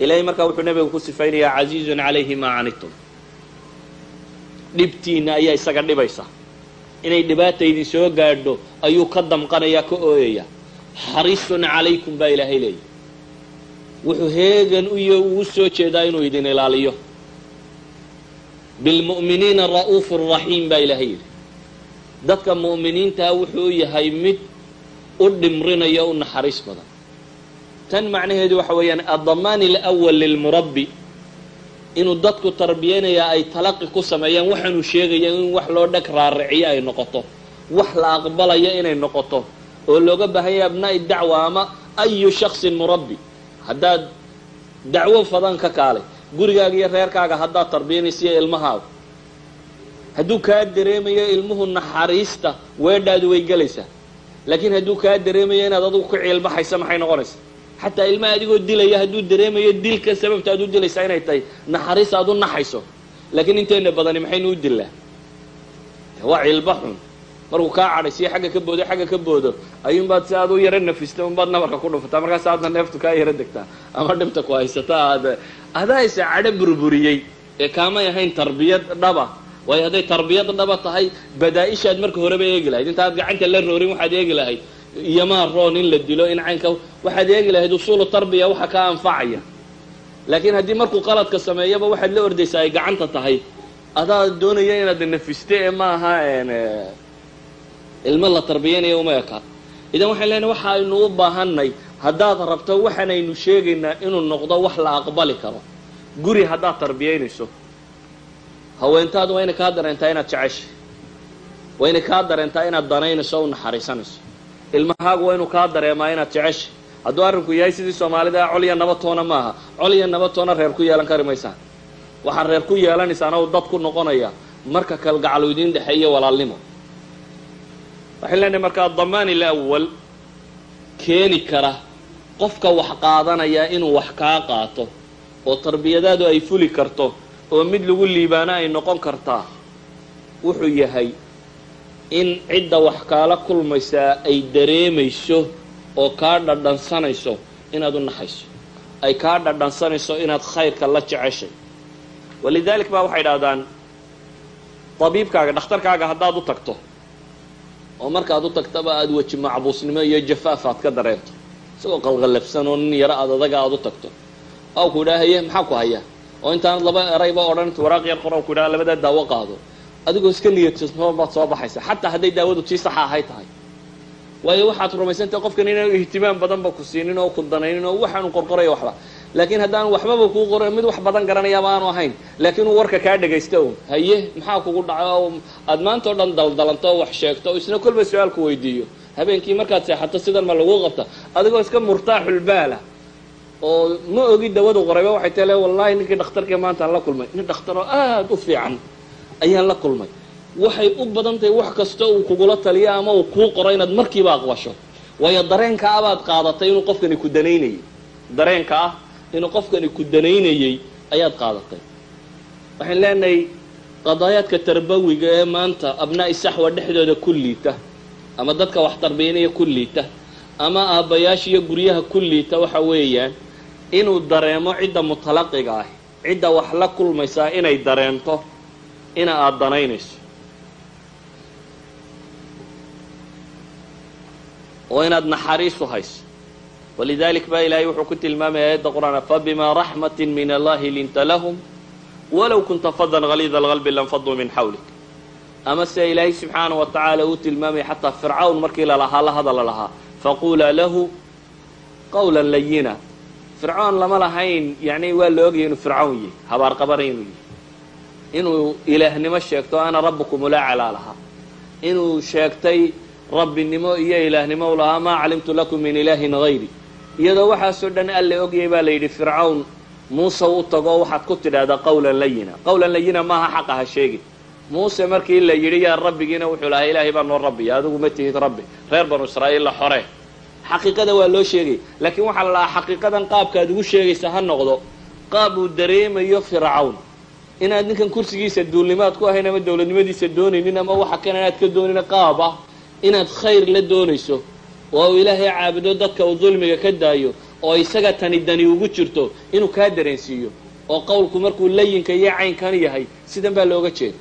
ilahay markaa wuxuu nabiga ku sifaynayaa casiizun calayhi maa canidtum dhibtiina ayaa isaga dhibaysa inay dhibaata idin soo gaadho ayuu ka damqanayaa ka ooyaya xarisun calaykum baa ilaahay leeyahy wuxuu heegan iyo ugu soo jeedaa inuu idin ilaaliyo bilmu'miniina ra'uufu raxiim baa ilaahay yidhi dadka mu'miniintaa wuxuu yahay mid u dhimrinaya u naxariis badan. Tan macnaheedu waxa weeyaan addamaan alawal lilmurabbi. Inuu dadku tarbiyanaya ay talaqi ku sameeyaan waxaanuu sheegaya in wax loo dheg raariciyo ay noqoto. Wax la aqbalayo inay noqoto. Oo looga baahanya abnaa'i dacwa ama ayu shaksin murabbi. Haddaad dacwo fadan ka kaalay gurigaaga iyo reerkaaga haddaad tarbiyanaysiyo ilmahaaga hadduu kaa dareemayo ilmuhu naxariista weedhaadu way gelaysaa. Laakiin hadduu kaa dareemayo inaad adigu ku ciilbaxaysa maxay noqonaysaa? Xataa ilmaha adigoo dilaya hadduu dareemayo dilka sababta aad u dilaysaa inay tahay naxariis aad u naxayso. Laakiin inteena badani maxaynu u dilaa waa ciilba xun. Markuu kaa cadhaysiyo xagga ka boodo xagga ka boodo ayuunbaad si aad u yaro nafista unbaad nabarka ku dhufataa markaas aadna neeftu kaa yaro degtaa ama dhibta ku haysata aad adaa isa cadho burburiyey ee kaamay ahayn tarbiyad dhaba waayo hadday tarbiyad dhaba tahay? Badaa-ishaad marka horeba eegi lahayd. Intaad gacanta la roorin waxaad eegi lahayd. Iyomaa roon in la dilo in caynka waxaad eegi lahayd usuulu tarbiya waxa kaa anfacaya. Laakiin haddii markuu qaladka sameeyaba waxaad la ordaysaa ay gacanta tahay. Adaa doonaya inaad nafiste ee maaha ilmo la tarbiyanayo uma eka. Idan waxaan leenahay waxa aynu u baahanay haddaad rabto waxaanaynu sheegaynaa inuu noqdo wax la aqbali karo. Guri haddaad tarbiyaynayso haweentaadu waa inay kaa dareentaa inaad jeceshay waa inay kaa dareentaa inaad danaynayso u naxariisanayso. Ilmahaagu waa inuu kaa dareemaa inaad jeceshay hadduu arrinku yahay sidii soomaalida ah colya naba toona maaha. Colya naba toona reer ku yeelan kari maysaan waxaad reer ku yeelanaysaana uu dad ku noqonaya marka kalgacalu idiin dhexeeyo walaalnimo. Waxaan leenahay markaa damaan ilawal keeni kara qofka wax qaadanaya inuu wax kaa qaato oo tarbiyadaadu ay fuli karto oo mid lagu liibaano ay noqon kartaa wuxuu yahay in cidda wax kaala kulmaysaa ay dareemayso oo kaa dhadhansanayso inaad u naxayso ay kaa dhadhansanayso inaad khayrka la jeceshay. Walidalik baa waxay idhahdaan tabiibkaaga dhakhtarkaaga haddaad u tagto oo markaad u tagtaba aada weji macbuusnimo iyo jafaaf aad ka dareento isagoo qalqallabsan oo nin yaro aad adaga aad u tagto. Aw ku idhaha haye maxaa ku haya oo intaanad laba erayba odhan waraaq yar qor ku idhaha labadaa daawo qaado. Adigoo iska niyadsato baad soo baxaysa. Xataa hadday daawadu tii saxa ahay tahay. Waayo waxaad rumaysantahay qofkan inaanu ihtimaam badanba ku siinin oo ku danaynin oo waxaanu qorqorayo waxba. Laakiin haddaan waxbaba kuu qoran mid wax badan garanayaaba aanu ahayn. Laakiin uu warka kaa dhagaysta un haye maxaa kugu dhaco oo aad maanta o dhan daldalanto wax sheegto oo isna kolba su'aalku weydiiyo. Habeenkii markaad seexato sidan ma lagu qabta. Adigoo iska murtaaxulbaala oo ma ogi dawadu qorayba waxay tale wallahi ninkii dhakhtarkii maanta aan la kulmay. Nin dhakhtaroo aada u fiican ayaan la kulmay. Waxay u badan tahay wax kasta uu kugula taliyo ama uu kuu qoro inaad markiiba aqbasho waayo dareenka ah baad qaadatay inuu qofkani ku danaynayay. Dareenka ah inuu qofkani ku danaynayay ayaad qaadatay. Waxaan leenahay qadaayaadka tarbawiga ee maanta abnaa'i saxwa dhexdooda ku liita ama dadka wax tarbiyanaya ku liita ama aabbayaasha iyo guryaha ku liita waxa weeyaan inuu dareemo cidda mutalaqiga ah cidda wax la kulmaysaa inay dareento ina aada danaynayso. Oo inaad naxariis u hayso. Walidalik baa ilaahay wuxuu ku tilmaamaya aayadda qur'aan fabima raxmati min allahi linta lahum walow kunta fadan galiida alqalbi lanfaduu min xawlik ama se ilaahay subxaana wa tacaala uu tilmaamaya xataa fircawn markii lalahaa la hadala lahaa faqulaa lahu qawla layina fircoon lama lahayn yani waa la ogaya inuu fircawn yahy habaar qabana inuu yahy inuu ilaahnimo sheegto ana rabbukum ulacalaa lahaa. Inuu sheegtay rabbinimo iyo ilaahnimo u lahaa maa calimtu lakum min ilaahin hayri iyadoo waxaasoo dhan alla ogyay baa la yidhi fircawn muuse u tago waxaad ku tidhaahdaa qawlan layina. Qawlan layina maaha xaqa ha sheegin. Muuse markii la yidhi yaa rabbigiina wuxuu lahaa ilaahay baa noo rabbiya adigu ma tihid rabbi. Reer banu israa'iil la xore xaqiiqada waa loo sheegay. Laakiin waxaa la lahaa xaqiiqadan qaabkaad ugu sheegaysa ha noqdo qaab uu dareemayo fircawn. Inaad ninkan kursigiisa duulnimaad ku ahayn ama dowladnimadiisa doonaynin ama waxa kan inaad ka doonin qaab ah inaad khayr la doonayso oo uu ilaahay caabudo dadka uu dulmiga ka daayo oo isaga tani dani ugu jirto inuu kaa dareensiiyo oo qowlku markuu layinka iyo caynkan yahay sidan baa looga jeeda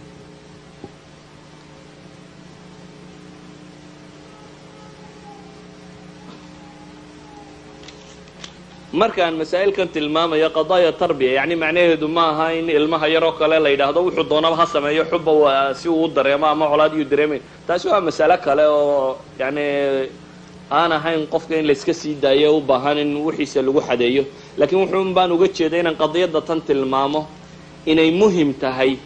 markaan masaa'ilkan tilmaamayo qadaaya tarbiya yacni macnaheedu ma aha in ilmaha yaroo kale la yidhaahdo wuxuu doonaba ha sameeyo xuba si uu u dareemo ama colaad iyuu dareemayn taasi waa masale kale oo yacni aan ahayn qofka in layska sii daayo u baahan in wixiisa lagu xadeeyo. Laakiin wuxuun baan uga jeeday inaan qadiyadda tan tilmaamo inay muhiim tahay.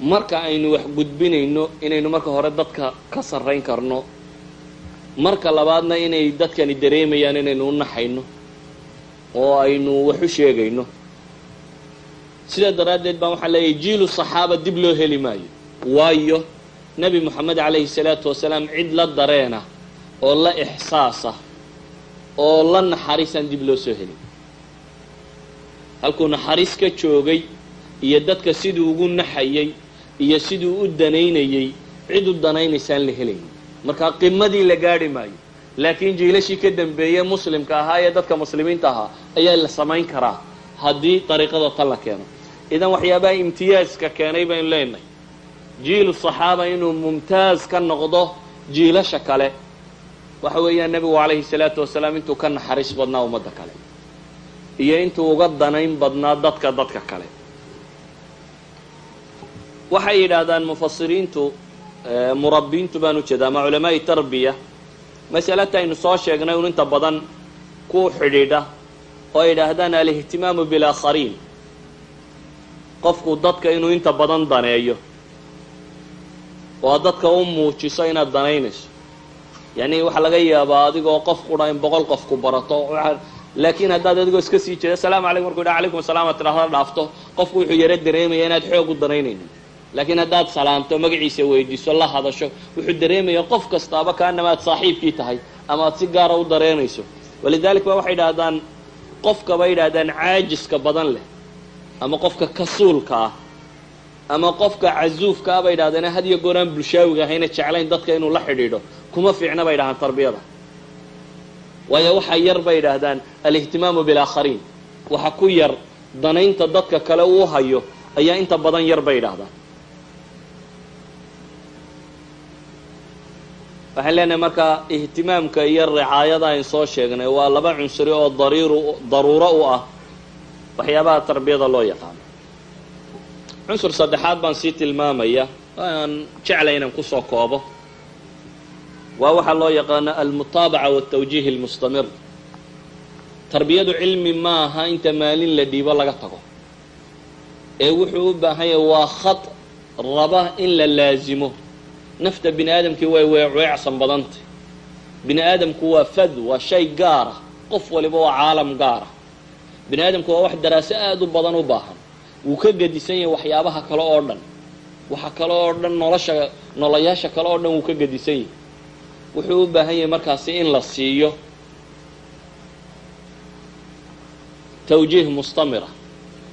Marka aynu wax gudbinayno inaynu marka hore dadka ka sarrayn karno marka labaadna inay dadkani dareemayaan inaynu u naxayno oo aynu wax u sheegayno. Sidaa daraaddeed baan waxaan leeyahay jiilu saxaaba dib loo heli maayo. Waayo nebi moxamed calayhi salaatu wasalaam cid la dareena oo la ixsaasa oo la naxariisaan dib loo soo helin. Halkuu naxariis ka joogay iyo dadka siduu ugu naxayay iyo siduu u danaynayay cid u danaynaysaan la helayn markaa qimadii la gaadhi maayo laakiin jiilashii ka dambeeyey muslimka ahaa ee dadka muslimiinta ahaa ayaa la samayn karaa haddii dariiqada tan la keeno. Idan waxyaabaha imtiyaaska keenay baynu leenahay. Jiilu saxaaba inuu mumtaaz ka noqdo jiilasha kale. Waxa weeyaan nebigu calayhi salaatu wasalaam intuu ka naxariis badnaa ummadda kale. Iyo intuu uga danayn badnaa dadka dadka kale. Waxay yidhaahdaan mufasiriintu murabbiintu baan ujeeda ama culamaai tarbiya. Masalata aynu soo sheegnay un inta badan ku xidhiidha oo yidhaahdaan alihtimaamu bilaakhariin. Qofku dadka inuu inta badan daneeyo. Oo dadka u muujiso inaad danaynayso. Yacni waxaa laga yaabaa adigoo qof qura in boqol qofku barato laakiin haddaad adigoo iska sii jeeda asalamu calaykum markuu yidha calaykum asalaam ad tidhahda dhaafto. Qofku wuxuu yaro dareemaya inaad xoog u laakiin haddaad salaamto magaciisa weydiiso la hadasho wuxuu dareemaya qof kastaaba kaanama aad saaxiibkii tahay ama aad si gaara u dareynayso walidalik ba waxay idhahdaan qofka bay yidhahdaan caajiska badan leh ama qofka kasuulka ah ama qofka casuufka ah bay yidhahdeen had iyo goor aan bulshaawiga ahayna jeclayn dadka inuu la xidhiidho kuma fiicna bay yidhahdaan tarbiyada. Waayo waxaa yar bay yidhaahdaan alihtimaamu bilaakhariin. Waxa ku yar danaynta dadka kale uu hayo ayaa inta badan yar bay yidhahdaan waxaan leenahay markaa ihtimaamka iyo ricaayada ayn soo sheegnay waa laba cunsuri oo dariiru daruuro u ah waxyaabaha tarbiyada loo yaqaano cunsur saddexaad baan sii tilmaamaya aan jeclay inaan ku soo koobo. Waa waxaa loo yaqaano almutaabaca waltawjiih almustamir. Tarbiyadu cilmi maaha inta maalin la dhiibo laga tago. Ee wuxuu u baahan yahay waa khad raba in la laazimo nafta bini aadamkii way weecweecsan badantay. Bini aadamku waa fad waa shay gaara qof waliba waa caalam gaara bini aadamku waa wax daraaso aada u badan u baahan. Wuu ka gedisan yahay waxyaabaha kale oo dhan. Waxa kale oo dhan nolosha noloyaasha kale oo dhan wuu ka gedisan yahay. Wuxuu u baahan yahay markaasi in la siiyo tawjiih mustamira.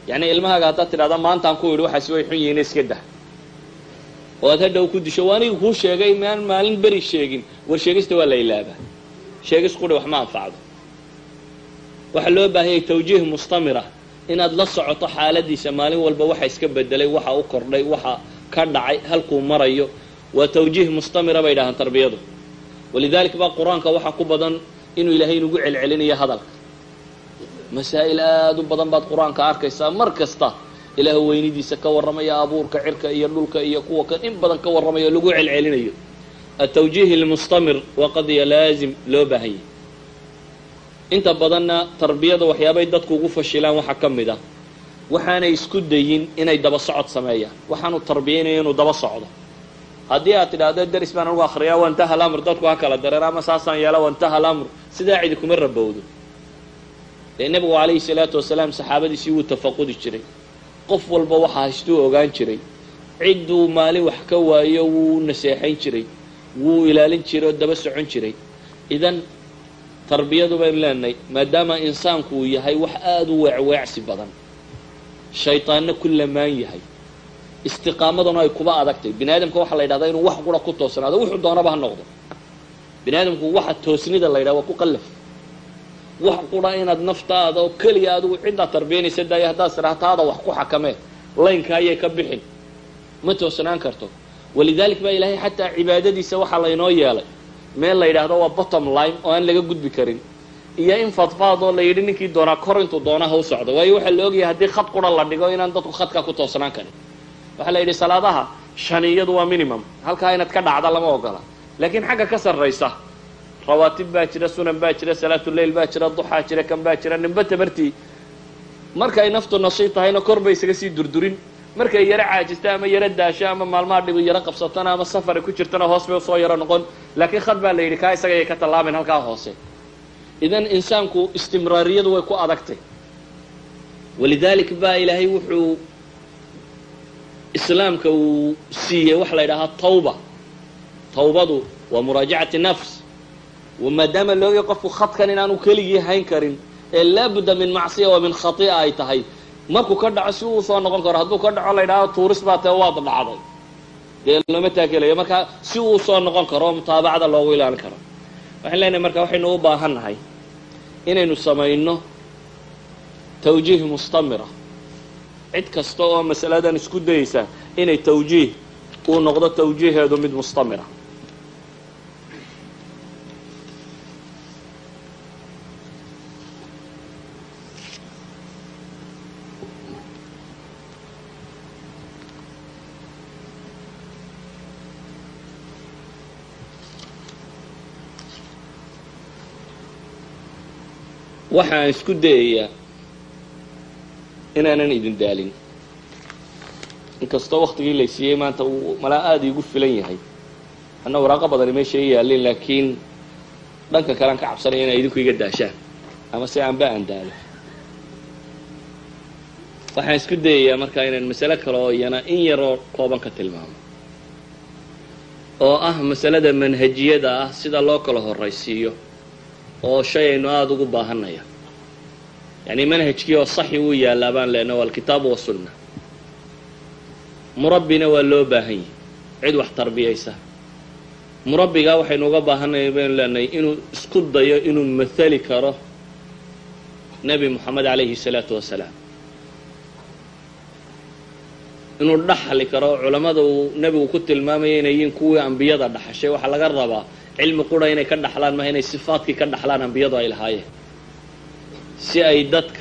Yacni ilmahaaga haddaad tidhahda maantaan ku yidhi waxaasi way xun yihiin iska dah oo aad hadhow ku disho waa aniga kuu sheegay maan maalin beri sheegin. War sheegista waa la ilaabaa sheegis quri wax ma anfacdo. Waxaa loo baahanyay tawjiih mustamira inaad la socoto xaaladiisa maalin walba waxa iska bedelay waxa u kordhay waxa ka dhacay halkuu marayo. Waa tawjiih mustamira bay dhahaan tarbiyadu. Walidalik baa qur'aanka waxaa ku badan inuu ilaahay inugu celcelinayo hadalka masaa'il aada u badan baad qur'aanka arkaysaa. Mar kasta ilaah weynidiisa ka warramaya abuurka cirka iyo dhulka iyo kuwa kan in badan ka warramayo lagu celcelinayo. Atawjiih almustamir waa qadiya laazim loo baahan yahy inta badanna tarbiyada waxyaabay dadku ugu fashilaan waxaa ka mid ah waxaanay isku dayin inay daba socod sameeyaan. Waxaanu tarbiyaynayo inuu daba socdo. Haddii aad tidhaahdo deris baan anugu akriyaa wantaha lamr dadku ha kala dareer ama saasaan yeela wantaha lamr sidaa cidi kuma rabowdo dee nebigu calayhi salaatu wasalaam saxaabadiisii wuu tafaqudi jiray qof walba waxa haystuu ogaan jiray. Cidduu maalin wax ka waayo wuu naseexayn jiray. Wuu ilaalin jiray oo daba socon jiray. Idan tarbiyadu baynu leenahay maadaama insaanku uu yahay wax aada u weecweecsi badan. Shaytaanna ku lamaan yahay. Istiqaamaduna ay kuba adagtay. Bini aadamka waxaa la yidhahdaa inuu wax qura ku toosnaado wuxuu doonaba ha noqdo. Bini aadamku waxa toosnida la yidhaha waa ku qallaf wax qura inaad naftaada oo keliya adigu ciddaad tarbiyanaysa daayo haddaad sirahtaada wax ku xakamee laynka ayay ka bixin. Ma toosnaan karto. Walidalik baa ilaahay xataa cibaadadiisa waxaa laynoo yeelay. Meel la yidhaahdo waa bottom line oo aan laga gudbi karin. Iyo in fadfaad oo la yidhi ninkii doonaa kor intuu doonaa ha u socdo. Waayo waxaa la ogyahay haddii khad qura la dhigo inaan dadku khadkaa ku toosnaan karin. Waxaa la yidhi salaadaha shaniyadu waa minimum. Halkaa inaad ka dhacda lama ogola. Laakiin xagga ka sarraysa rawaatib baa jira sunan baa jira salaatuleyl baa jira duxaa jira kan baa jira nimba tabartii markay naftu nashiid tahayna kor bay isaga sii durdurin markay yaro caajista ama yaro daasho ama maalmaha dhibu yaro qabsatona ama safara ku jirtana hoos bay u soo yaro noqon laakiin khad baa la yidhi kaa isaga ayay ka tallaaben halkaa hoose idan insaanku istimraariyadu way ku adagtay walidalik baa ilaahay wuxuu islaamka uu siiyey waxa la yidhahaa tawba tawbadu waa muraajacati nafs maadaama loogay qofku khadkan inaanu keligii hayn karin ee laabudda min macsiya wa min khati'a ay tahay. Markuu ka dhaco si uu soo noqon karo hadduu ka dhaco la yidhahdo tuuris baa tae waad dhacday dee looma taakelayo marka si uu soo noqon karo mutaabacada loogu ilaalin karo. Waxaan leenahay marka waxaynu u baahan nahay inaynu samayno tawjiih mustamira. Cid kasta oo masaladan isku dayeysa inay tawjiih uu noqdo tawjiiheedu mid mustamira waxaan isku dayayaa inaanan idin daalin. Inkastoo waktigii la siiyey maanta uu malaa aada iigu filan yahay. Anna waraaqo badani meesha i yaalin laakiin dhanka kalean ka cabsanaya inay idinku iga daashaan. Ama si aanba aan daalo. Waxaan isku dayayaa markaa inaan masale kale oo iyana in yaroo kooban ka tilmaamo. Oo ah masalada manhajiyada ah sida loo kala horraysiiyo oo shay aynu aada ugu baahanaya yacni manhajkii oo saxi uu yaallaa baan leenaha waa alkitaabu wasunna murabbina waa loo baahan yahi cid wax tarbiyaysa. Murabbigaa waxaynu uga baahanaya baynu leenahay inuu isku dayo inuu mathali karo nebi moxamed calayhi salaatu wasalaam inuu dhaxli karo culammada uu nebigu ku tilmaamaya inay yihiin kuwii ambiyada dhaxashay. Waxaa laga rabaa cilmi qura inay ka dhaxlaan maha inay sifaadkii ka dhaxlaan ambiyadu ay lahaayeen. Si ay dadka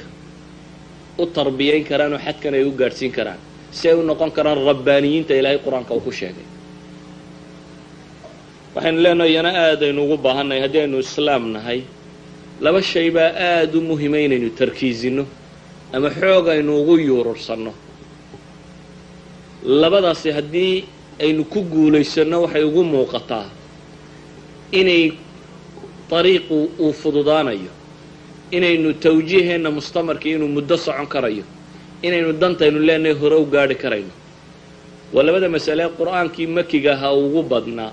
u tarbiyayn karaan oo xadkan ay u gaadhsiin karaan si ay u noqon karaan rabbaaniyiinta ilaahay qur'aanka uu ku sheegay. Waxaynu leenahay iyana aadaynu ugu baahannahay haddii aynu islaam nahay laba shay baa aada u muhima inaynu tarkiisino ama xoog aynu ugu yuurursanno. Labadaasi haddii aynu ku guulaysanno waxay ugu muuqataa inay dariiqu uu fududaanayo inaynu tawjiiheenna mustamarkii inuu muddo socon karayo inaynu dantaynu leenahay hore u gaadhi karayno. Waa labada masale qur'aankii makiga ahaa ugu badnaa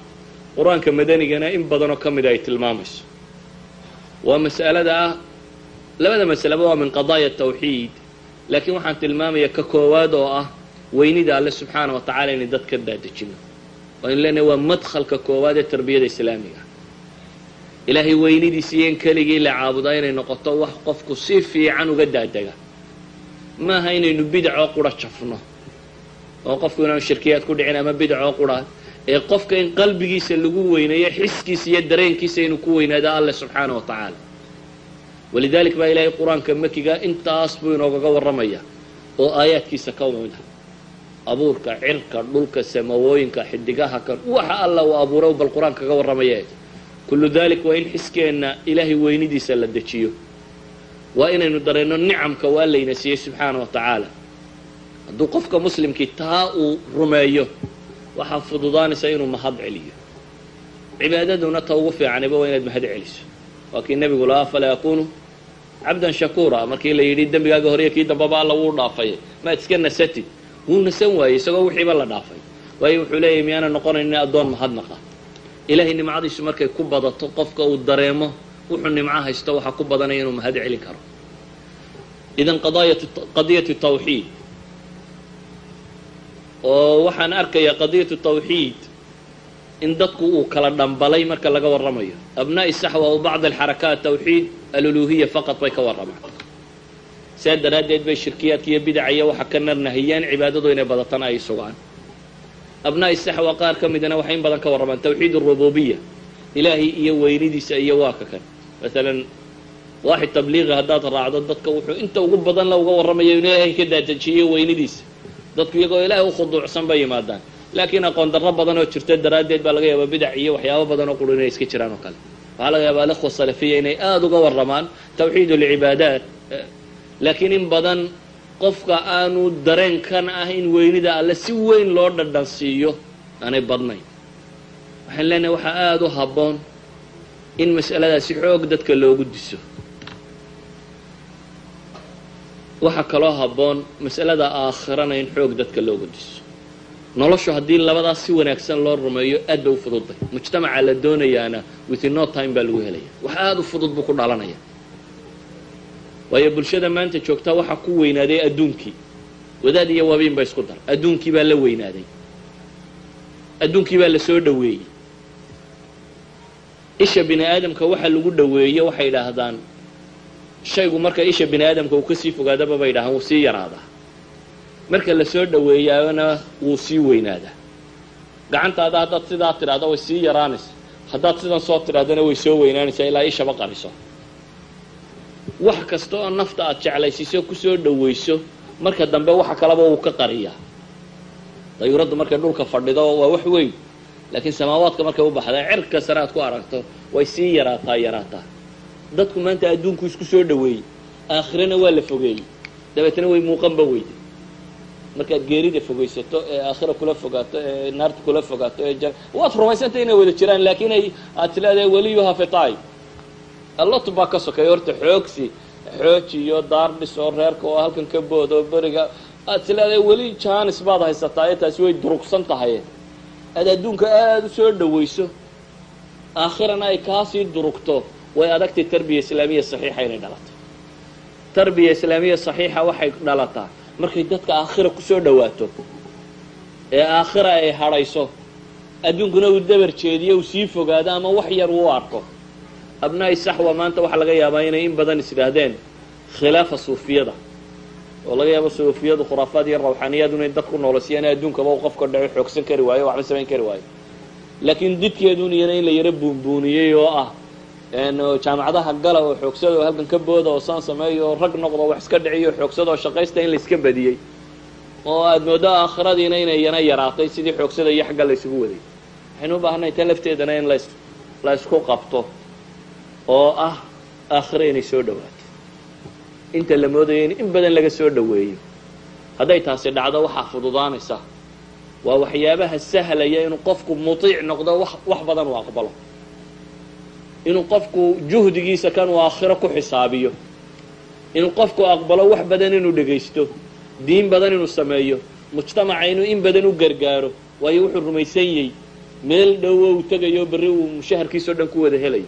qur'aanka madanigana in badanoo ka mida ay tilmaamayso. Waa mas'alada ah labada masaleba waa min qadaaya tawxiid laakiin waxaan tilmaamaya ka koowaad oo ah weynida alle subxaana wa tacala inay dad ka daadejino waynu leenahay waa madkhalka koowaad ee tarbiyada islaamiga. Ilaahay weynidiisa iyo in keligii la caabudaa inay noqoto wax qofku si fiican uga daadega. Maaha inaynu bidacoo qura jafno oo qofku inaanu shirkiyaad ku dhicin ama bidacoo qura. Ee qofka in qalbigiisa lagu weyneeyo xiskiisa iyo dareenkiisa inuu ku weynaado alle subxaana wa tacaala. Walidalik baa ilaahay qur'aanka makiga intaas buu inoogaga warramaya oo aayaadkiisa ka mid ah abuurka cirka dhulka samawooyinka xidigaha kan waxa alla uu abuuray bal qur'aanka kaga warramaya kullu dalik waa in xiskeenna ilaahay weynidiisa la dejiyo. Waa inaynu dareenno nicamka waa layna siiyey subxaana wa tacaala hadduu qofka muslimkii taa uu rumeeyo waxaa fududaanaysa inuu mahad celiyo. Cibaadaduna ta ugu fiicaniba waa inaad mahad celiso. Waa kii nebigu lahaa falaa yakunu cabdan shakuura markii la yidhi dembigaaga horiya kii dambaba alla wuu dhaafay maad iska nasatid wuu nasan waayey isagoo wixiiba la dhaafay. Waayo wuxuu leeyahy miyaana noqonaynin addoon mahadnaqa ilaahay nimcadiisu markay ku badato qofka uu dareemo wuxuu nimco haysto waxaa ku badanaya inuu mahad celin karo. Idan qadiyatu tawxiid. Oo waxaan arkayaa qadiyatu tawxiid in dadku uu kala dhambalay marka laga warramayo. Abnaa'i saxwa o bacd alxarakaat tawxiid aluluhiya faqad bay ka warramaan sidaa daraaddeed bay shirkiyaadka iyo bidaca iyo waxa ka narnahiyaan cibaadadu inay badatana ay sugaan. Abnaa'i saxwa qaar ka midana waxay in badan ka warramaan tawxiid arububiya ilaahay iyo weynidiisa iyo waa ka kan. Maalan waaxid tabliiqi haddaad raacdo dadka wuxuu inta ugu badan la uga warramayo inuu ilaahay ka daadajiyo weynidiisa dadku iyagoo ilaahay u khuduucsan bay yimaadaan. Laakiin aqoon darro badan oo jirta daraaddeed baa laga yaabaa bidac iyo waxyaabo badan oo qura inay iska jiraan oo kale. Waxaa laga yaabaa alikhwa salafiya inay aada uga warramaan tawxiid alcibaadaat laakiin in badan qofka aanu dareenkan ah in weynida alle si weyn loo dhadhan siiyo aanay badnayn. Waxaan leenahay waxaa aada u habboon in mas'aladaasi xoog dadka loogu diso. Waxaa kaloo habboon mas'alada aakhirana in xoog dadka loogu diso. Noloshu haddii labadaas si wanaagsan loo rumeeyo aad bay u fududday mujtamaca la doonayaana within no time baa lagu helaya. Wax aada u fudud buu ku dhalanaya waayo bulshada maanta joogtaa waxaa ku weynaaday adduunkii. Wadaad iyo wabiin ba isku dar. Adduunkii baa la weynaaday. Adduunkii baa la soo dhoweeyey. Isha bini aadamka waxa lagu dhoweeye waxay idhaahdaan shaygu marka isha bini aadamka uu ka sii fogaadaba bay idhahdaan wuu sii yaraadaa. Marka la soo wuu sii weynaadaa. Gacantaada haddaad sidaa tidhahdo way sii yaraanaysa. Haddaad sidan soo tidhahdana way soo weynaanaysaa ilaa ishaba qariso wax kasta oo nafta aad jeclaysiiso ku soo dhowayso marka dambe waxa kaleba wuu ka qariyaa dayuuraddu markay dhulka fadhido waa wax weyn laakiin samaawaadka markay u baxda cirka sare aad ku aragto way sii yaraataa yaraataa. Dadku maanta adduunku isku soo dhoweeyey aakhirana waa la fogeeyey. Dabeetana way muuqanba weyday markaad geerida fogaysato ee aakhira kula fogaato ee naarta kula fogaato ee waad rumaysantay inay wada jiraan laakiin ay aad tilaadahay weliyuha fitaay allot baa ka sokeeya horta xoogsi xooj iyo daardhis oo reerka oo halkan ka boodo beriga. Aad tilaadahay weli jaanis baad haysataa ee taasi way durugsan tahay. Aad adduunka aada u soo dhawayso aakhirana ay kaasii durugto. Way adagtay tarbiya islaamiya saxiixa inay dhalato. Tarbiya islaamiya saxiixa waxay dhalataa. Markay dadka aakhira ku soo dhawaato ee aakhira ay hadhayso adduunkuna uu dabar jeediyo uu sii fogaado ama wax yar uu arko abnaa'i saxwa maanta waxaa laga yaabaa inay in badan is idhaahdeen khilaafa suufiyada oo laga yaabo suufiyadu khuraafaad iyo rawxaaniyaad inay dadku noolasiiyaan adduunkaba u qofka dhaco xoogsan kari waayo waxba samayn kari waayo. Laakiin didkeedun iyana in la yaro buunbuuniyey oo ah jaamacadaha gala oo xoogsada oo halkan ka booda oo saan sameeya oo rag noqdo wax iska dhiciyo xoogsada oo shaqaysta in la iska badiyey oo aada moodo aakhiradiina inay yana yaraatay sidii xoogsada iyo xagga la isugu waday. Waxaynu u baahanay ta lafteedana in la isku qabto oo ah aakhira inay soo dhawaato inta la moodayo in in badan laga soo dhaweeyo. Hadday taasi dhacdo waxaa fududaanaysa. Waa waxyaabaha sahlaya inuu qofku mutiic noqdo wax badan uu aqbalo. Inuu qofku juhdigiisa kan uu aakhiro ku xisaabiyo. Inuu qofku aqbalo wax badan inuu dhegaysto diin badan inuu sameeyo mujtamaca inuu in badan u gargaaro waayo wuxuu rumaysan yey meel dhowo uu tegayo berri uu mushaharkiisao dhan ku wada helayo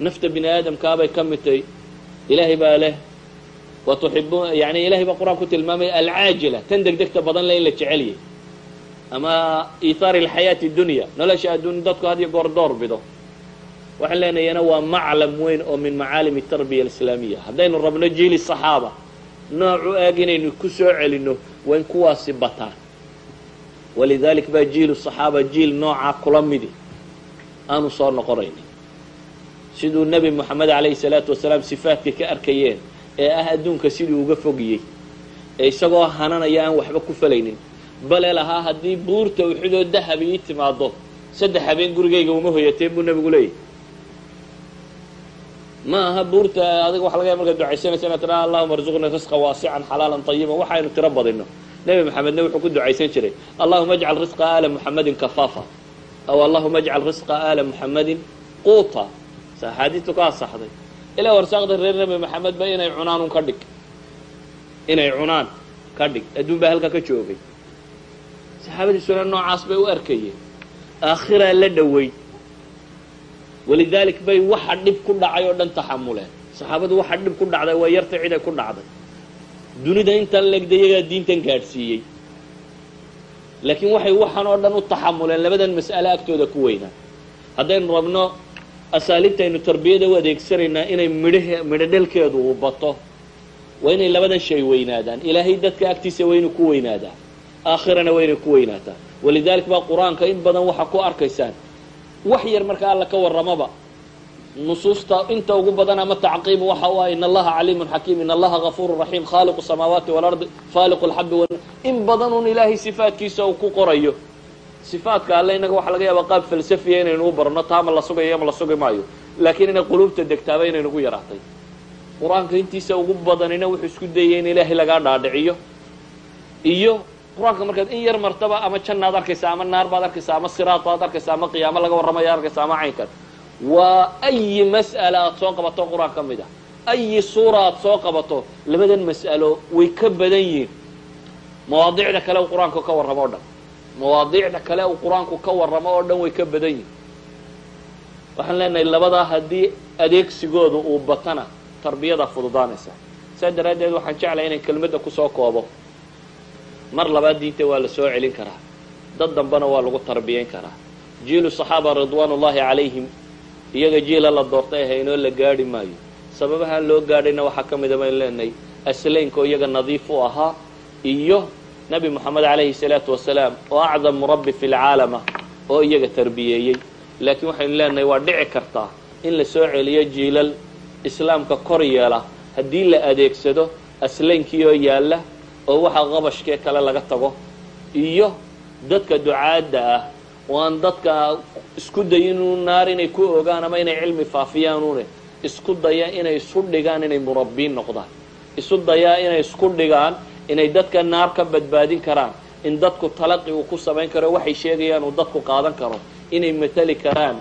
nafta bini aadamkaabay ka mid tahy ilaahay baa leh wa tuxibu yani ilahay baa qur'aan ku tilmaamaya alcaajila tan degdegta badan le in la jecelyahy ama ihaari alxayaati dunya nolosha adduunya dadku had iyo goor door waxaan leenayana waa maclam weyn oo min macaalim tarbiya alislaamiya haddaynu rabno jiili saxaaba noocu eeg inaynu ku soo celinno waa kuwaasi bataan walidalik baa jiilu saxaaba jiil noocaa kula midi aanu soo noqonaynin siduu nebi moxamed calayhi salaatu wasalaam sifaadka ka arkayeen ee ah adduunka siduu uga fogiyey ee isagoo hananaya aan waxba ku falaynin. Bale lahaa haddii buurta uxudoo dahab ii timaado saddex habeen gurigayga uma hoyateen buu nebigu leeyahy ma aha buurta adiga waxa laga markaad ducaysanaysa inaad tiraa allahuma arzuqnii risqa waasican xalaalan tayiban waxaynu tiro badino nebi maxamedna wuxuu ku ducaysan jiray allahuma ajcal risqa aala muxamedin kafaafa aw allahuma ajcal risqa aala muxamedin quuta sa axaadiistu ka asaxday ilaa warsaaqda reer nebi maxamed ba inay cunaan un ka dhig. Inay cunaan ka dhig. Adduun baa halkaa ka joogay. Saxaabadiisuna noocaas bay u arkayeen. Aakhiraa la dhowey walidalik bay waxa dhib ku dhacay oo dhan taxamuleen saxaabadu waxa dhib ku dhacday waa yarta ciday ku dhacday. Dunida intan legda iyagaa diintan gaadhsiiyey. Laakiin waxay waxan oo dhan u taxamuleen labadan mas'ale agtooda ku weynaa haddaynu rabno asaaliibtaynu tarbiyada u adeegsanaynaa inay midh midho uu bato. Waa inay labadan shay weynaadaan. Ilaahay dadka agtiisa waa ku weynaadaa aakhirana waa ku weynaataa walidalik baa qur'aanka in badan waxaa ku arkaysaan. Wax yar marka alla ka warramaba nusuusta inta ugu badan ama tacqiib waxa u ah in allaha caliimun xakiim in allaha gafuuru raxiim khaaliqu samaawaati waalardi faaliqu lxabi in badan un ilaahay sifaadkiisa uu ku qorayo sifaadka alle innaga waxaa laga yaabaa qaab falsafiya inaynu u barno taama la sugayo ama la sugi maayo. Laakiin inay quluubta degtaaba inaynugu yaraatay. Qur'aanka intiisa ugu badanina wuxuu isku dayay in ilaahay lagaa dhaadhiciyo. Iyo qur'aanka markaad in yar martaba ama jannaad arkaysaa ama naar baad arkaysaa ama siraad baad arkaysaa ama qiyaamo laga warramayo arkaysaa ama caynkan waa ayi mas'ala aad soo qabato qur'aan ka mid ah. Ayi suura aad soo qabato labadan mas'alo way ka badan yihiin. Mawaadiicda kale uu qur'aanku ka warramo o dhan mawaadiicda kale uu qur'aanku ka warramo oo dhan way ka badan yihiin. Waxaan leenahay labadaa haddii adeegsigooda uu batana tarbiyada fududaanaysa. Saa daraaddeed waxaan jeclay inaan kelmadda ku soo koobo. Mar labaad diinta waa la soo celin karaa. Dad dambena waa lagu tarbiyayn karaa. Jiilu saxaaba ridwaan ullahi calayhim iyaga jiila la doortay ahaynoo la gaadhi maayo. Sababahaan loo gaadhayna waxaa ka mida baynu leenahay aslaynka oo iyaga nadiif u ahaa iyo nebi moxamed calayhi salaatu wasalaam oo acdam murabbi fi lcaalama oo iyaga tarbiyeeyey. Laakiin waxaynu leenahay waa dhici kartaa in la soo celiyo jiilal islaamka kor yeela haddii la adeegsado aslaynkii oo yaalla oo waxa qabashkee kale laga tago. Iyo dadka ducaadda ah oo aan dadka isku dayin inu naar inay ku ogaan ama inay cilmi faafiyaan une isku daya inay isu dhigaan inay murabbiin noqdaan. Isu dayaa inay isku dhigaan inay dadka naar ka badbaadin karaan in dadku talaqi uu ku samayn karo waxay sheegayaan uu dadku qaadan karo inay matali karaan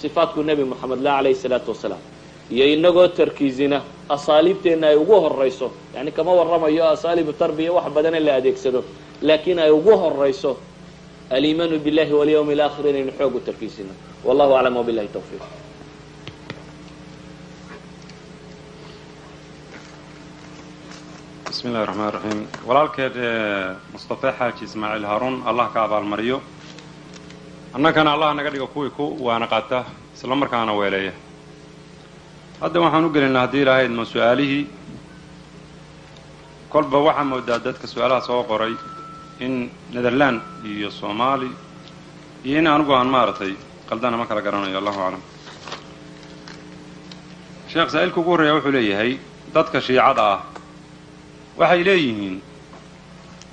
sifaatku nebi moxamed la calayhi salaatu wasalaam. Iyo inagoo tarkiisina asaaliibteenna ay ugu horayso yani kama warramayo asaaliibu tarbiya wax badan in la adeegsado laakiin ay ugu horayso aliimaanu billahi walyawmi alaakhir inaynu xoog u tarkiisino. Wallahu aclam wabillahi tawfiiq bismi illahi raxmaan raxiim walaalkeed mustafe xaaji ismaaciil haaruun allah ka abaalmariyo. Annagana allah naga dhigo kuwii ku waana qaata isla markaana weeleeya. Hadda waxaan u gelaynaa haddii ilaahay idmo su'aalihii kolba waxaa moodaa dadka su'aalaha soo qoray in netherland iyo soomaali iyo in anigu aan maaragtay qaldana ma kala garanayo allahu aclam. Sheekh saa-iilka ugu horreeya wuxuu leeyahay dadka shiicada ah waxay leeyihiin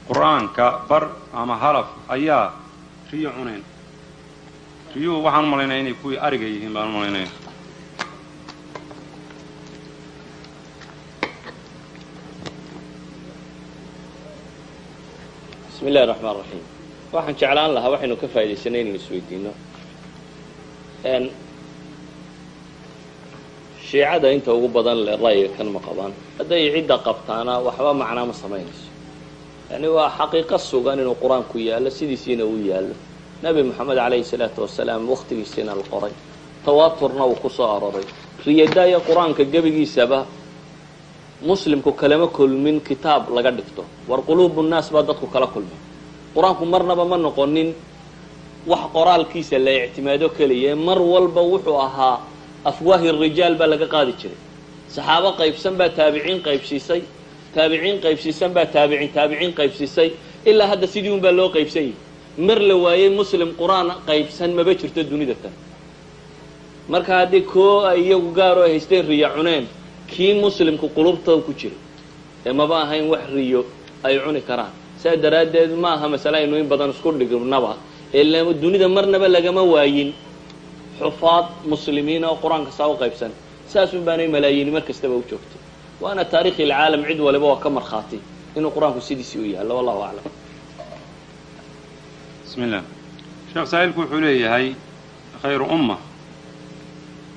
qur'aanka bar ama halaf ayaa riyo cuneen. Riyuhu waxaan u inay kuwii ariga yihiin baan u bismi illahi raxmaan raxiim waxaan jeclaan lahaa waxaynu ka faaidaysanay inaynu isweydiino shiicada inta ugu badan le ra'yiga kan ma qabaan hadday cidda qabtaana waxba macnaa ma samaynayso. Yani waa xaqiiqo sugan inuu qur'aanku yaallo sidiisiina uu yaallo. Nebi moxamed calayhi salaatu wasalaam wakhtigiisiina la qoray. Tawaaturna uu ku soo aroray riyadaaya qur'aanka gebigiisaba muslimku kalama kulmin kitaab laga dhigto. War quluubu nnaas baa dadku kala kulmay qur'aanku marnaba ma noqonin wax qoraalkiisa la ictimaado keliya. Mar walba wuxuu ahaa afwaahi rijaal baa laga qaadi jiray saxaabo qaybsan baa taabiciin qaybsiisay taabiciin qaybsiisan baa taabicin taabiciin qaybsiisay ilaa hadda sidii un baa loo qaybsan yahay mar la waayey muslim qur'aan qaybsan maba jirto dunida tan. Marka haddii koo ay iyagu gaaroo ay haysteen riyo cuneen kii muslimku qulubtooda ku jiray ee maba ahayn wax riyo ay cuni karaan. Saa daraaddeed ma aha masale aynu in badan isku dhignaba ee dunida marnaba lagama waayin. Xufaad muslimiin oo qur'aanka saa u qaybsan saasun baanay malaayiini mar kastaba u joogto waana taarikhi ilcaalam cid waliba waa ka markhaati. Inuu qur'aanku sidiisii u yaallo wallahu aclam. Bismi sheekh saa-iilku wuxuu leeyahay khayru umma.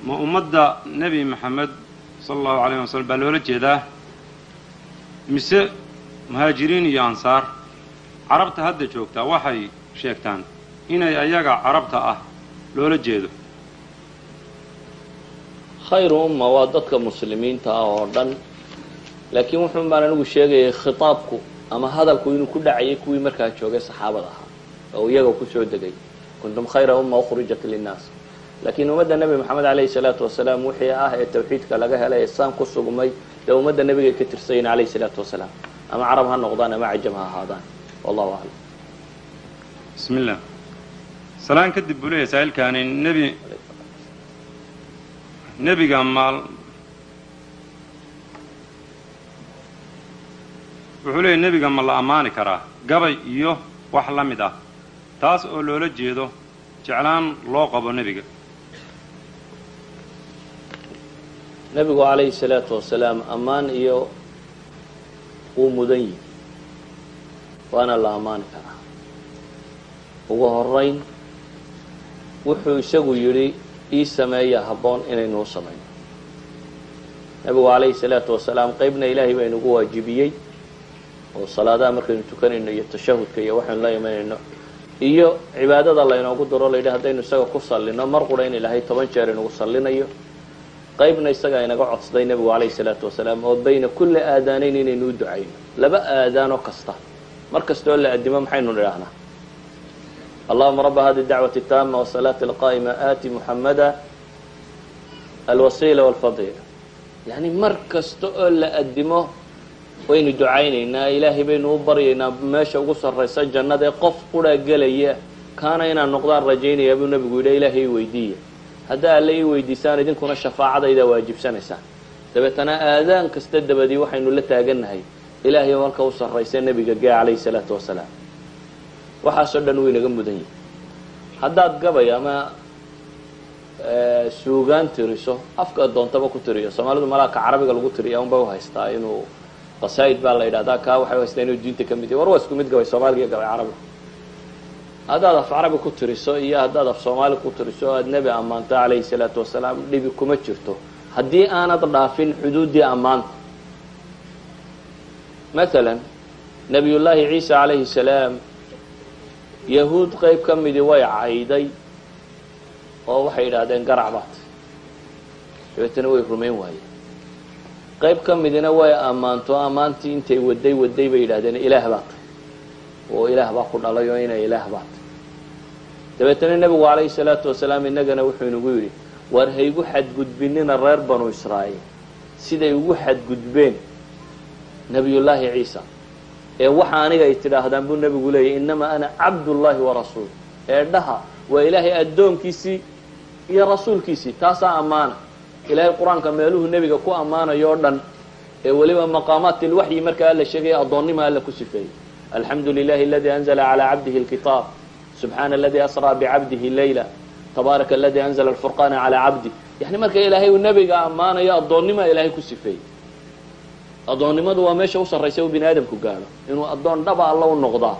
Ma ummadda nebi maxamed sala allahu alayh wasalam baa loola jeedaa? Mise muhaajiriin iyo ansaar carabta hadda joogtaa waxay sheegtaan inay ayaga carabta ah loola jeedo khayru umma waa dadka muslimiinta ah oo dhan. Laakiin wuxuun baan anigu sheegayay khitaabku ama hadalku inuu ku dhacayay kuwii markaa joogay saxaabada ahaa oo iyaga ku soo degay. Kuntum khayra umma ukhrijat linnaas. Laakiin ummadda nebi moxamed alayhi salaatu wasalaam wixii ah ee tawxiidka laga helay ee saan ku sugmay dee ummadda nebigay ka tirsayin alayhi salaatu wasalaam. Ama carab ha noqdaan ama cajam ha ahaadaan. Wallahu aclam bismi illah salaan kadib buu leeyahay saa-iilkaani nebi nebiga maal. Wuxuu leeyahy nebiga ma la ammaani karaa? Gabay iyo wax la mid ah. Taas oo loola jeedo jeclaan loo qabo nebiga. Nebigu calayhi salaatu wasalaam ammaan iyo wuu mudan yihi waana la ammaani karaa. Ugu horayn wuxuu isagu yidhi ii sameeya habboon inaynu u samayno nebigu calayhi salaatu wasalaam qeybna ilaahay baa inugu waajibiyey oo salaadaha markaynu tukanayno iyo tashahudka iyo waxaynu la imanayno iyo cibaadada laynoogu daro layidhi haddaynu isaga ku sallino mar qura in ilaahay toban jeer inugu sallinayo. Qaybna isagaa inaga codsaday nebigu calayhi salaatu wasalaam oo bayna kulli aadaanayn inaynu u ducayno laba aadaanoo kasta mar kastoo la addimo maxaynu nidhaahnaa allahuma raba hadi dacwati taama wasalaati alqaa'ima aati muxamada alwasiila walfadiila yani mar kasta oo la addimo waynu ducaynaynaa ilaahay baynu u baryaynaa meesha ugu sarraysa jannada ee qof qura gelaya kaana inaan noqdaan rajaynayaa buu nebigu yidhi ilaahay i weydiiya. Haddaa alle ii weydiisaan idinkuna shafaacadaydaa waajibsanaysaan. Dabeetana aadaan kasta dabadii waxaynu la taagannahay ilaahay oo halka u sarraysa nebiga gee calayhi salaatu wasalaam waxaasoo dhan wuu inaga mudan yahay. Haddaad gabay ama suugaan tiriso afka doontaba ku tiriyo. Soomaalidu malaaka carabiga lagu tiriya unba u haystaa inuu qasaa'id baa la yidhahdaa kaa waxay haystaa inuu diinta ka mid yahy war waa isku mid gabay soomaaliga gabay carabiga. Haddaad af carabi ku tiriso iyo haddaad af soomaali ku tiriso aad nebi ammaanto calayhi salaatu wasalaam dhibi kuma jirto. Haddii aanad dhaafin xuduuddii ammaanta maalan nabiyullaahi ciisa calayhi salaam yahuud qeyb ka midii way cayday oo waxay yidhaahdeen garac baat dabeetana way rumayn waayeen. Qayb ka midina way ammaanto ammaantii intay waday waday bay yidhahdeen ilaah baa tay oo ilaah baa ku dhalay oo inay ilaah baa tay dabeetana nebigu calayhi salaatu wasalaam innagana wuxuu inagu yidhi war haygu xadgudbinina reer banu israa'iil. Siday ugu xadgudbeen nebiyullaahi ciisa ee waxa aniga ay tidhaahdaan buu nebigu leeyahy innamaa ana cabdullaahi wa rasuul. Ee dhaha waa ilaahay addoonkiisii iyo rasuulkiisii taasaa ammaana. Ilaahay qur'aanka meeluhu nebiga ku ammaanayo o dhan ee weliba maqaamaati lwaxyi marka alla sheegaya addoonnima alla ku sifeeyey. Alxamdu lilahi aladi anzla calaa cabdihi lkitaab subxaana aladi asraa bicabdihi leyla tabaaraka aladi anzla alfurqaana calaa cabdih yani marka ilaahay uu nebiga ammaanayo addoonnima ilaahay ku sifeeyey addoonnimadu waa meesha u sarraysa uu bini aadamku gaadho. Inuu addoon dhaba alla u noqdaa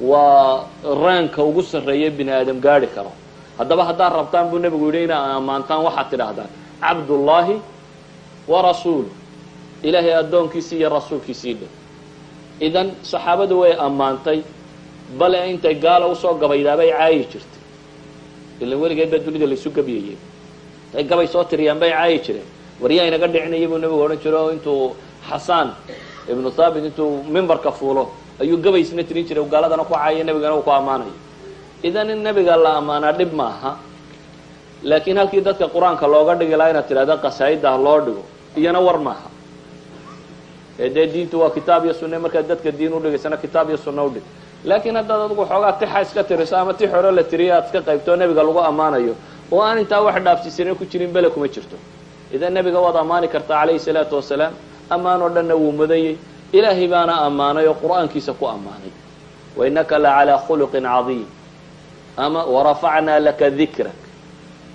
waa raanka ugu sarreeya bini aadam gaadhi karo. Haddaba haddaad rabtaan buu nebigu yidhi inaa ammaantaan waxaad tidhaahdaan cabdullaahi wa rasuulu ilaahay addoonkiisii iyo rasuulkiisii dhe idan saxaabadu way ammaantay bale intay gaala u soo gabaydaabay caayi jirtay. Ilan weligeed baa dunida laysu gabyayey intay gabay soo tiriyaan bay caayi jireen. Waryaa inaga dhicinaya buu nebigu odhan jiro intuu xasaan ibnu thaabit intuu mimbarka fuulo ayuu gabay isna tirin jiray gaaladana ku caayo nebigana uu ku ammaanayo idan in nebiga la ammaanaa dhib ma aha laakiin halkii dadka qur'aanka looga dhigi lahaa inaad tidhahda qasaa'idda ha loo dhigo iyana war maaha. Ee dee diintu waa kitaab iyo sunne markaad dadka diin udhigaysana kitaab iyo sunne udhig laakiin haddaad adigu xoogaa tixa iska tiriso ama ti xoro la tiriyo aad iska qaybto nebiga lagu ammaanayo oo aan intaa wax dhaafsiisana ku jirin bele kuma jirto. Idan nebiga waad ammaani kartaa calayhi salaatu wasalaam ammaan oo dhanna wuu mudanyey ilaahay baana ammaanay oo qur'aankiisa ku ammaanay. Wainaka la calaa khuluqin cadiim. Ama warafacnaa laka dikrak.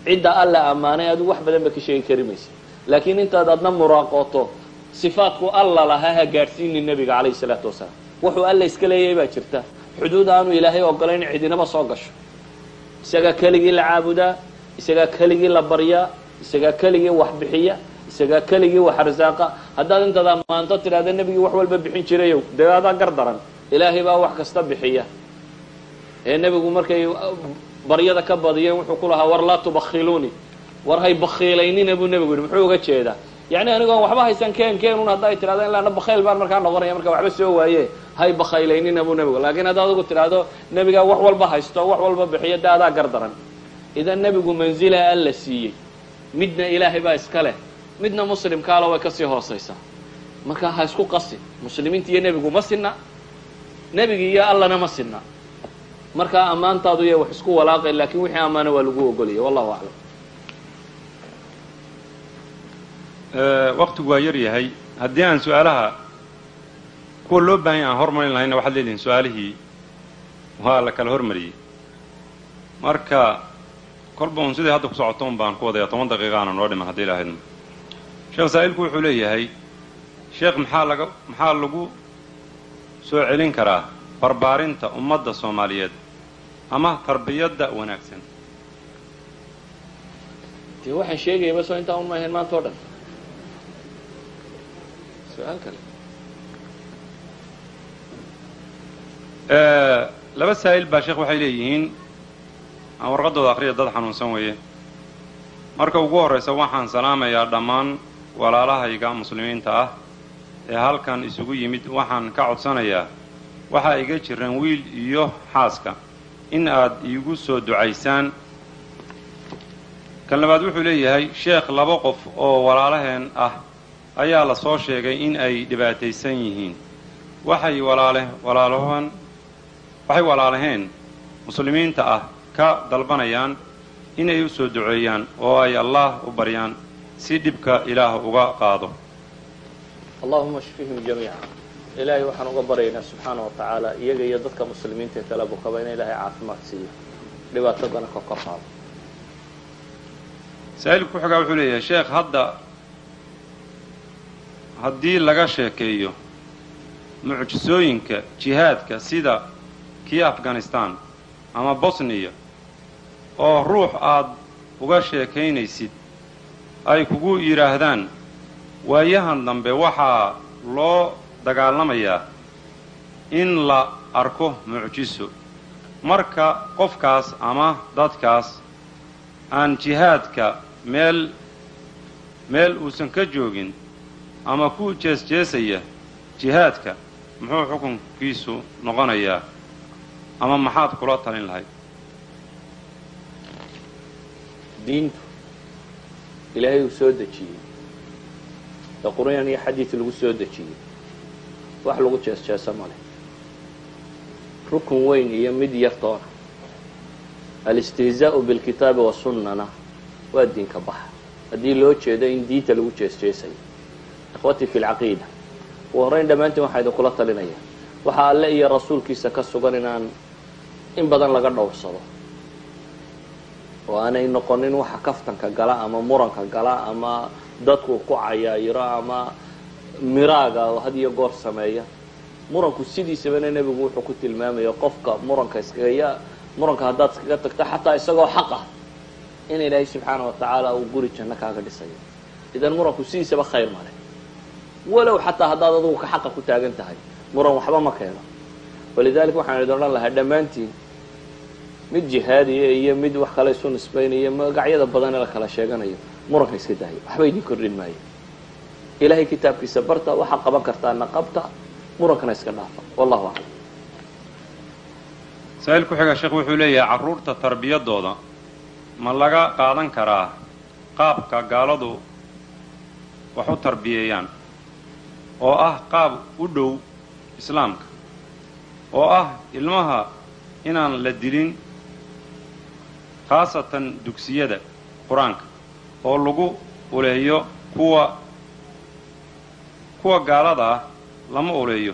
Cidda alla ammaanay adigu wax badan ba ka sheegi kari maysa laakiin intaad adna muraaqooto sifaadku alla lahaa ha gaadhsiinin nebiga calayhi salaatu wasalaam. Wuxuu alla iska leeyahay baa jirta. Xuduud aanu ilaahay ogolayn cidinaba soo gasho. Isagaa keligii la caabudaa isagaa keligii la baryaa isagaa keligii wax bixiya isagaa keligii wax arsaaqa haddaad intaad ammaanto tidhahda nebigii wax walba bixin jirayow dee adaa gar daran. Ilaahay baa wax kasta bixiya. Ee nebigu markay baryada ka badiyeen wuxuu ku lahaa war laa tubakhiluuni war hay bakhiilaynina buu nebigu yihi muxuu uga jeedaa? Yacni anigoon waxba haysan keen keenun hadday tidhahdo ilaana bakhayl baan markaa noqonaya marka waxba soo waaye. Hay bakhaylaynina buu nebigu. Laakiin haddaad adigu tidhaahdo nebigaa wax walba haysto wax walba bixiyo dee adaa gar idan nebigu manzila alla siiyey midna ilaahay baa iska leh midna muslimkaalo way ka sii hoosaysaa marka ha isku qasin muslimiinta iyo nebigu ma sinna. Nebigi iyo allana ma sinna. Markaa ammaantaadu iyo wax isku walaaqay laakiin wixii ammaana waa lagu ogolaya wallahu aclam. Waktigu waa yar yahay. Haddii aan su'aalaha kuwa loo baahanya aan hormarin lahayna waxaad leedihin su'aalihii waa la kala hormariyey. Marka kolba un sidai hadda ku socoto un baan ku wadaya toban daqiiqa aana noo dhiman haddii ilahaydna sheekh saa'ilku wuxuu leeyahay sheekh maxaa laga maxaa lagu soo celin karaa barbaarinta ummadda soomaaliyeed ama tarbiyadda wanaagsan? Dee waxaan sheegayaba soo intaa un ma ahayn maanta o dhan? Su'aal kale. Laba saa'il baa sheekh waxay leeyihiin aan warqaddooda akhriya dad xanuunsan weeye. Marka ugu horraysa waxaan salaamayaa dhammaan walaalahayga muslimiinta ah ee halkan isugu yimid waxaan ka codsanayaa waxaa iga jiran wiil iyo xaaska. In aad iigu soo ducaysaan. Kan labaad wuxuu leeyahay sheekh laba qof oo walaalaheen ah ayaa la soo sheegay in ay dhibaataysan yihiin. Waxay walaalaheen muslimiinta ah ka dalbanayaan inay u soo duceeyaan oo ay allah u baryaan si dhibka ilaah uga qaado. Allahuma shfihim jamiica ilaahay waxaan uga baryaynaa subxaana wa tacaala iyaga iyo dadka muslimiinta ee kala bukaba in ilaahay caafimaad siiyo. Dhibaatadana ka kor qaado saa'ilku ku xigaa wuxuu leeyahay sheekh hadda haddii laga sheekeeyo mucjisooyinka jihaadka sida kii afghanistan ama bosniya oo ruux aad uga sheekaynaysid ay kugu yidhaahdaan waayahan dambe waxaa loo dagaalamayaa in la arko mucjiso. Marka qofkaas ama dadkaas aan jihaadka meel meel uusan ka joogin ama ku jeesjeesaya jihaadka muxuu xukunkiisu noqonayaa ama maxaad kula talin lahayd ilaahay uu soo dejiyey. Ee qur'aan iyo xadiid lagu soo dejiyey. Wax lagu jees leh. Rukun weyn iyo mid yartoona alistihzaa'u bilkitaabi wasunnana waa diinka baxa. Haddii loo jeedo in diinta lagu jees jeesayo fi lcaqiida ugu horrayn dhammaantiin waxaa idinkula talinaya. Waxaa alle iyo rasuulkiisa ka sugan inaan in badan laga dhowrsado oo aanay noqonin waxa kaftanka gala ama muranka gala ama dadku ku cayaayiro ama miraaga had iyo goor sameeya. Muranku sidiisabana nebigu wuxuu ku tilmaamaya qofka muranka iskagaya muranka haddaad iskaga tagto xataa isagoo xaq ah in ilaahay subxaana wa tacaala uu guri janno kaaga dhisayo. Idan muranku sidiisaba khayr male walow xataa haddaad adugu ka xaqa ku taagan tahay muran waxba ma keeno. Walidalika waxaan idin odhan lahaa dhammaantiin mid jihaadiya iyo mid wax kale isu nisbaynaya magacyada badan ee la kala sheeganayo. Muranka iska daayo waxba idin kordhin maayo. Ilaahay kitaabkiisa barta waxaa qaban kartaana qabta murankana iska dhaafa. Wallahu aclam. Saa'il ku xiga sheekh wuxuu leeyahay carruurta tarbiyadooda ma laga qaadan karaa qaabka gaaladu wax u tarbiyeeyaan oo ah qaab u dhow islaamka. Oo ah ilmaha inaan la dilin khaasatan dugsiyada qur'aanka oo lagu uleeyo kuwa kuwa gaalada ah lama uleeyo.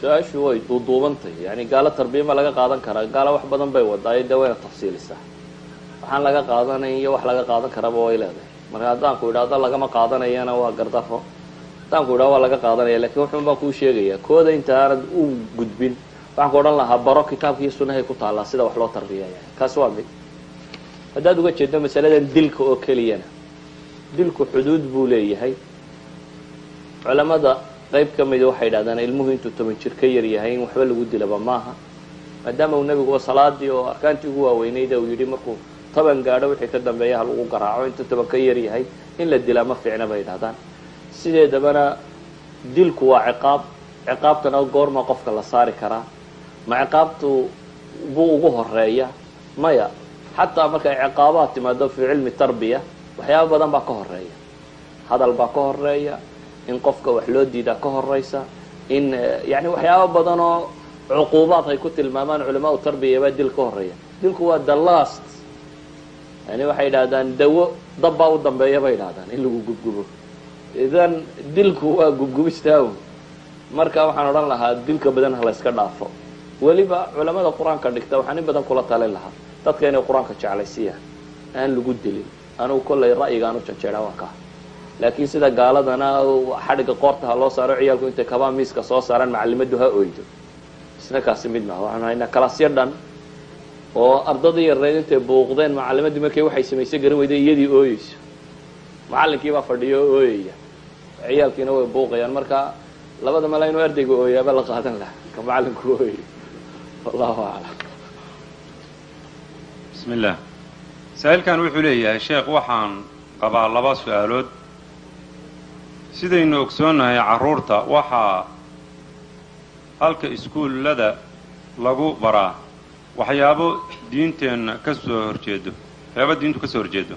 Su'aashu way duuduubantahy yani gaalo tarbiya ma laga qaadan karaa gaalo wax badan bay wadaa de wayna tafsiilisaa waxaan laga qaadanayn iyo wax laga qaadan karaba way leedahay. Marka haddaanku idhaahdo lagama qaadanayana waa gardafo haddaanku idhahdo waa laga qaadanaya laakiin wuxun baan kuu sheegaya kooda inta u gudbin waxaan ku odhan lahaa baro kitaabka iyo sunahay ku taallaa sida wax loo tarbiyaya kaas waa mid. Haddaad uga jeedo masaladan dilka oo keliyana dilku xuduud buu leeyahay. Culamada qayb ka mida waxay yidhahdaan ilmuhu intuu toban jir ka yar yahay in waxba lagu dilaba maaha. Maadaama uu nebiguba salaadii oo arkaantii ugu waaweynayda uu yidhi markuu toban gaadho wixii ka dambeeya ha lagu garaaco intuu toban ka yar yahay in la dilaa ma fiicna bay yidhahdaan sideedabana dilku waa ciqaab. Ciqaabtana goorma qofka la saari karaa ma ciqaabtu buu ugu horreeya maya xataa markay ciqaabaad timaado fii cilmi tarbiya waxyaaba badan baa ka horreeya hadal baa ka horreeya in qofka wax loo diidaa ka horeysa in yani waxyaaba badan oo cuquubaad ay ku tilmaamaan culamaau tarbiya baa dil ka horreeya dilku waa the last. Yani waxay yidhahdaan dawo dab baa u dambeeya bay yidhahdaan in lagu gubgubo. Idan dilku waa gubgubistaawn marka waxaan odhan lahaa dilka badan ha la yska dhaafo weliba culamada qur'aanka dhigta waxaan in badan kula talin lahaa. Dadka inay qur'aanka jeclaysiiyaan aan lagu dilin anugu kollay ra'yigaan u janjeedha waa kaa laakiin sida gaaladana xadhigga qoorta ha loo saaro ciyaalku intay kabaa miiska soo saaraan macalimaddu ha oydo isna kaasi mid maha waxaanu haynaa kalaasyo dhan oo ardadii yareyd intay buuqdeen macalimadii markay waxay samaysay garan weyday iyadii ooyeyso. Macallinkii baa fadhiyo oo ooyaya. Ciyaalkiina way buuqayaan marka labada mala inuu ardayga ooyaaba la qaadan laha ka macallinku ooyay wallahu aclam bismi illah saa-iilkan wuxuu leeyahay sheekh waxaan qabaa laba su'aalood. Sidaynu ogsoonnahay carruurta waxaa halka iskuullada lagu baraa waxyaabo diinteenna ka soo horjeedo waxyaabo diintu ka soo horjeedo.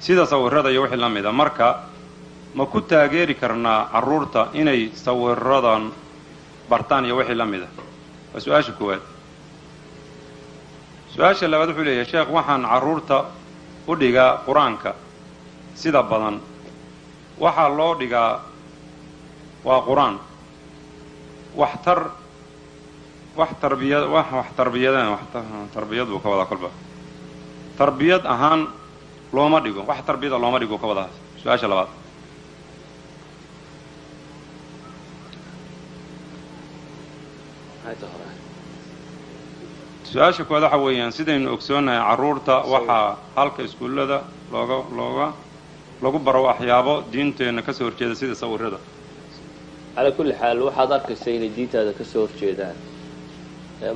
Sida sawirada iyo wixii la mida marka ma ku taageeri karnaa carruurta inay sawiradan bartaan iyo wixii la mida waa su'aasha koowaad su'aasha labaad wuxuu leeyahay sheekh waxaan carruurta u dhigaa qur'aanka sida badan waxaa loo dhigaa waa qur'aan waxtar wax tarbiya wax wax tarbiyadeen wax tarbiyad buu ka wadaa kolba tarbiyad ahaan looma dhigo wax tarbiyada looma dhigo ka wadaa su'aasha labaad su'aasha koowaad waxa weeyaan sidaynu ogsoonahay carruurta waxaa halka iskuullada looga looga lagu baro waxyaabo diinteenna ka soo horjeeda sida sawirada calaa kulli xaal waxaad arkaysa inay diintaada ka soo horjeedaan.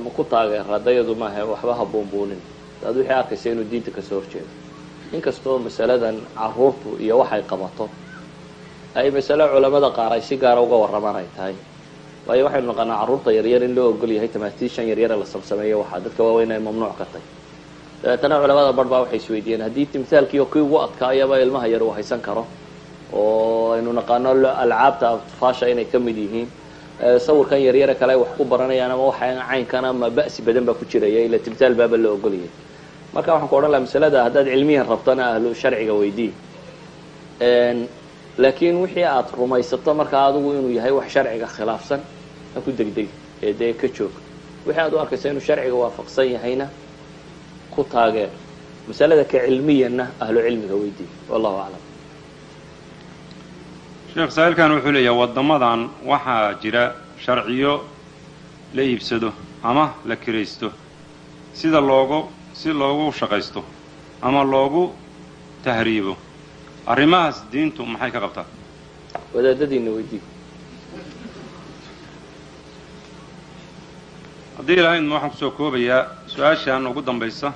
Ma ku taageer haddayadu maaha waxba ha buunbuunin daad wixii arkaysa inuu diinta ka soo horjeedo. Inkastoo masaladan carruurtu iyo waxay qabato ay masale culamada qaar ay si gaara uga warramaan ay tahay waayo waxaynu naqaanaa carruurta yaryar in loo ogol yahay tamaatiishan yaryare la samsameeyo waxaa dadka waaweyn ay mamnuuc ka tahy dabeetana culamada bar baa waxay isweydiiyeen haddii timthaalkiiyo kii ugu adkaayaba ilmaha yar uu haysan karo oo aynu naqaano alcaabta atfaasha inay ka mid yihiin sawirkan yaryare kale ay wax ku baranayaan ama waxa caynkan ama ba'si badan baa ku jiraya ila timthaal baaba la ogolyay marka waxaan ku odhan laha masalada haddaad cilmiyan rabtana ahlu sharciga weydii laakiin wixii aad rumaysato markaa adigu inuu yahay wax sharciga khilaafsan ha ku degdeg ee dee ka joog. Wixii aad u arkaysa inuu sharciga waafaqsan yahayna ku taageer masalada ka cilmiyanna ahlu cilmiga weydii. Wallahu aclam. Sheekh saa'ilkan wuxuu leeyahay waddamadan waxaa jira sharciyo la iibsado ama la kiraysto. Sida loogu si loogu shaqaysto ama loogu tahriibo arrimahaas diintu maxay ka qabtaa? Wadaadadiina weydii haddii ilahaydma waxaan ku soo koobayaa su'aashan ugu dambaysa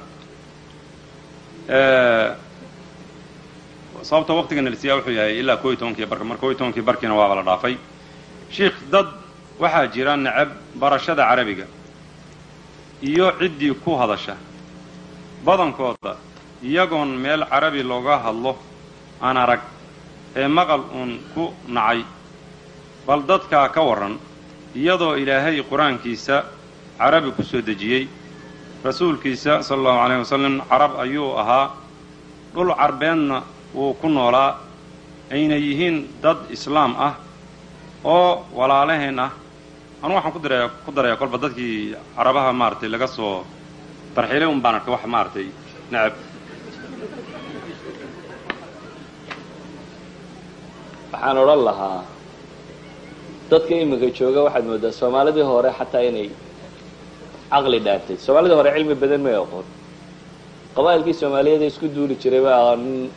sababta waqtiga nalisiyaa wuxuu yahay ilaa koo iyo tobankii barka. Mar koo iyo tobankii barkiina waaba la dhaafay. Shiikh dad waxaa jira necab barashada carabiga iyo ciddii ku hadasha badankooda iyagoon meel carabi looga hadlo aan arag ee maqal uun ku nacay bal dadkaa ka warran iyadoo ilaahay qur'aankiisa carabi ku soo dejiyey rasuulkiisa sala allahu calayhi wasalam carab ayuu ahaa dhul carbeedna wuu ku noolaa ayna yihiin dad islaam ah oo walaalaheen ah. Anu waxaan ku daraya ku darayaa kolba dadkii carabaha maaragtay laga soo tarxiilay un baan arkay wax maaragtay necab waxaan odhan lahaa. Dadka imika jooga waxaad moodaa soomaalidii hore xataa inay caqli dhaartay. Soomaalidii hore cilmi badan may aqoon. Qabaa'ilkii soomaaliyeed ee isku duuli jiray baa nin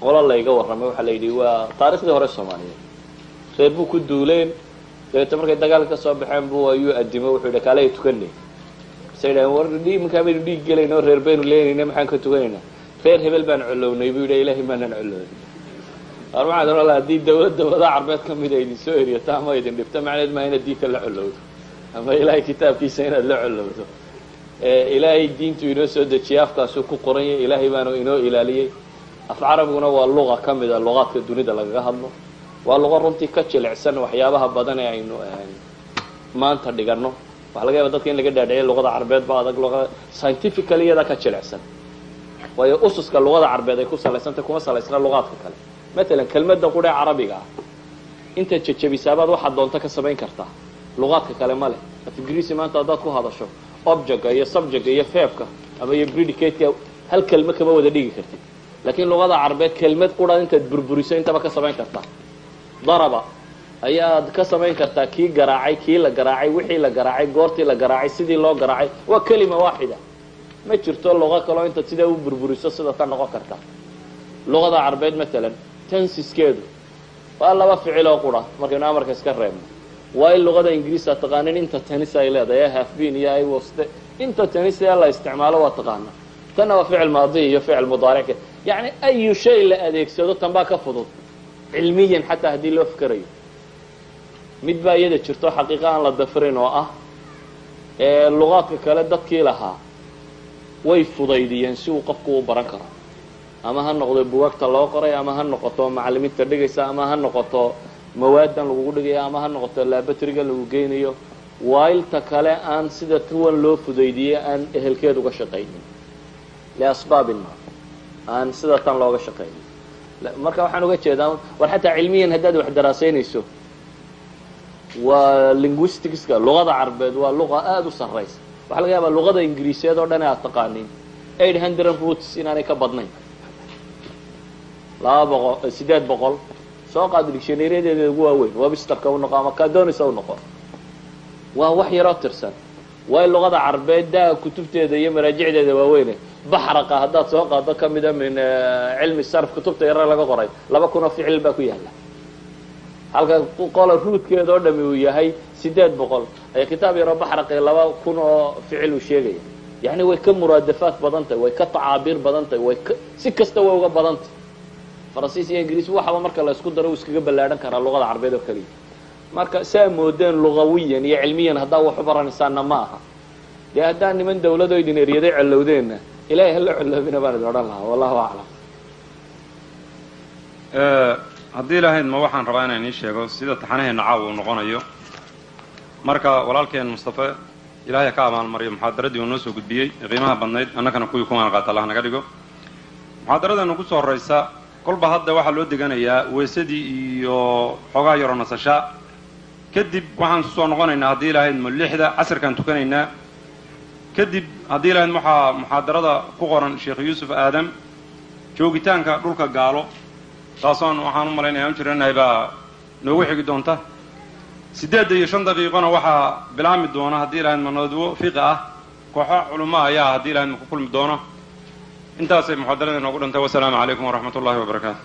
qolo layga warramay waxaa la yidhi waa taarikhdii hore soomaaliyeed. Reer buu ku duuleen. Dabeeta markay dagaalka ka soo baxeen buu ayuu addimo wuxuu yidhi kaale ay tukanay masay yidhahen war iminkaa baynu dhiig gelayna oo reer baynu leenayna maxaan ka tukanaynaa? Reer hebel baan collownay buu yidhi ilaahay maanaan collownay ar waxaan ohan laha haddii dawlad dawladaha carbeed ka mida idin soo eryato ama idin dhibto macneed maa inaad diinta la collowdo ama ilaahay kitaabkiisa inaad la collowdo ilaahay diintu inoo soo dejiyay afkaasuu ku qoranyay ilaahay baanu inoo ilaaliyey. Af carabiguna waa luqa ka mida luqaadka dunida lagaga hadlo. Waa luqa runtii ka jilicsan waxyaabaha badan ee aynu maanta dhiganno. Waxa laga yaaba dadka in laga dhaadhiciya luqada carbeed ba adag luqa scientifically iyada ka jilicsan. Waayo ususka luqada carbeed ay ku salaysantay kuma salaysna luqaadka kale matalan kelmadda qudhee carabiga ah intaad jejebisaabaad waxaad doonto ka samayn kartaa luqaadka kale ma leh. Af ingiriisi maanta haddaad ku hadasho objectka iyo subjectka iyo feebka ama iyo predicateka hal kelma kama wada dhigi kartid laakiin luqada carbeed kelmad qura intaad burburiso intaba ka samayn kartaa daraba ayaad ka samayn kartaa kii garaacay kii la garaacay wixii la garaacay goortii la garaacay sidii loo garaacay. Waa kelima waaxida. Ma jirto luqo kaloo intaad sidaa u burburiso sida ta noqon karta. Luqada carbeed matalan tensiskeedu waa laba ficiloo qura markaynu amarka iska reebno. Waa in luqada ingiriisa taqaanin inta tenis ay leedahay hafbin iyo iwoste inta tenis ee la isticmaalo waa taqaana. Tanna waa ficil maadi iyo ficil mudaaric yacni ayu shay la adeegsado tan baa ka fudud. Cilmiyan xataa haddii loo fikerayo mid baa iyada jirto xaqiiqa aan la dafirin oo ah luqaadka kale dadkii lahaa way fudaydiyeen si uu qofku u baran karo ama ha noqdo buwaagta loo qoray ama ha noqoto macalimiinta dhigaysa ama ha noqoto mawaadan lagugu dhigayo ama ha noqoto laabatriga lagu geynayo waailta kale aan sida tuwan loo fudaydiyey aan ehelkeed uga shaqaynin. Liasbaabin ma aan sida tan looga shaqaynin. Marka waxaan uga jeedaa war xataa cilmiyan haddaad wax daraasaynayso waa linguisticska luqada carbeed waa luqa aada u sarraysa. Waxaa laga yaabaa luqada ingiriisiyeed oo dhan aad taqaaniin. eight hundred roots inaanay ka badnayn laba boqol siddeed boqol. Soo qaado dictionaryyadeeda ugu waaweyn. Websterka u noqo ama cadonisa u noqo waa wax yaroo tirsan. Waayo luqada carbeed daa kutubteeda iyo maraajicdeeda waaweyne baxraqa haddaad soo qaado ka mida min cilmi sarf kutubta yare laga qoray. Laba kun oo ficil baa ku yaalla. Halka qola ruudkeeda oo dhami uu yahay siddeed boqol. Ayaa kitaab yaroo baxraqi laba kun oo ficil uu sheegaya. Yacni way ka muraadafaad badan tahay way ka tacaabiir badan tahay way ka si kasta way uga badan tahay faransiis iyo ingiriis waxaba marka la isku daro iskaga ballaadhan karaa luqada carbeed oo keliya. Marka saa moodeen lugawiyan iyo cilmiyan haddaa wax u baranaysaanna ma aha. Dee haddaan niman dawlado idin eryaday collowdeenna ilahay hala colloobina baan idin odhan lahaa wallahu aclam. Haddii lahayd ma waxaan rabaa inaan ii sheego sida taxanaheenna caawa uu noqonayo. Marka walaalkeen mustafe ilaahay ka abaalmariyo muxaadaradii uu noo soo gudbiyey qiimaha badnayd annakana kuwii kumaan qaata allah naga dhigo. Muxaadaradeena ku soo horraysa kolba hadda waxaa loo deganayaa weesadii iyo xoogaa yaro nasasha. Kadib waxaan ku soo noqonaynaa haddii lahayd lixda casirkaan tukanaynaa. Kadib haddii lahayd waxaa muxaadarada ku qoran sheekh yuusuf aadam joogitaanka dhulka gaalo. Taasoon waxaan u malaynaya an jiranahay baa noogu xigi doonta. Siddeedda iyo shan daqiiqona waxaa bilaami doona haddii lahayd manadwo fiqi ah. Kooxo culummo ayaa haddii lahayd ku kulmi doono intaasay muxaadaradii noogu dhantay wasalaamu calaykum waraxmat ullahi wabarakaatu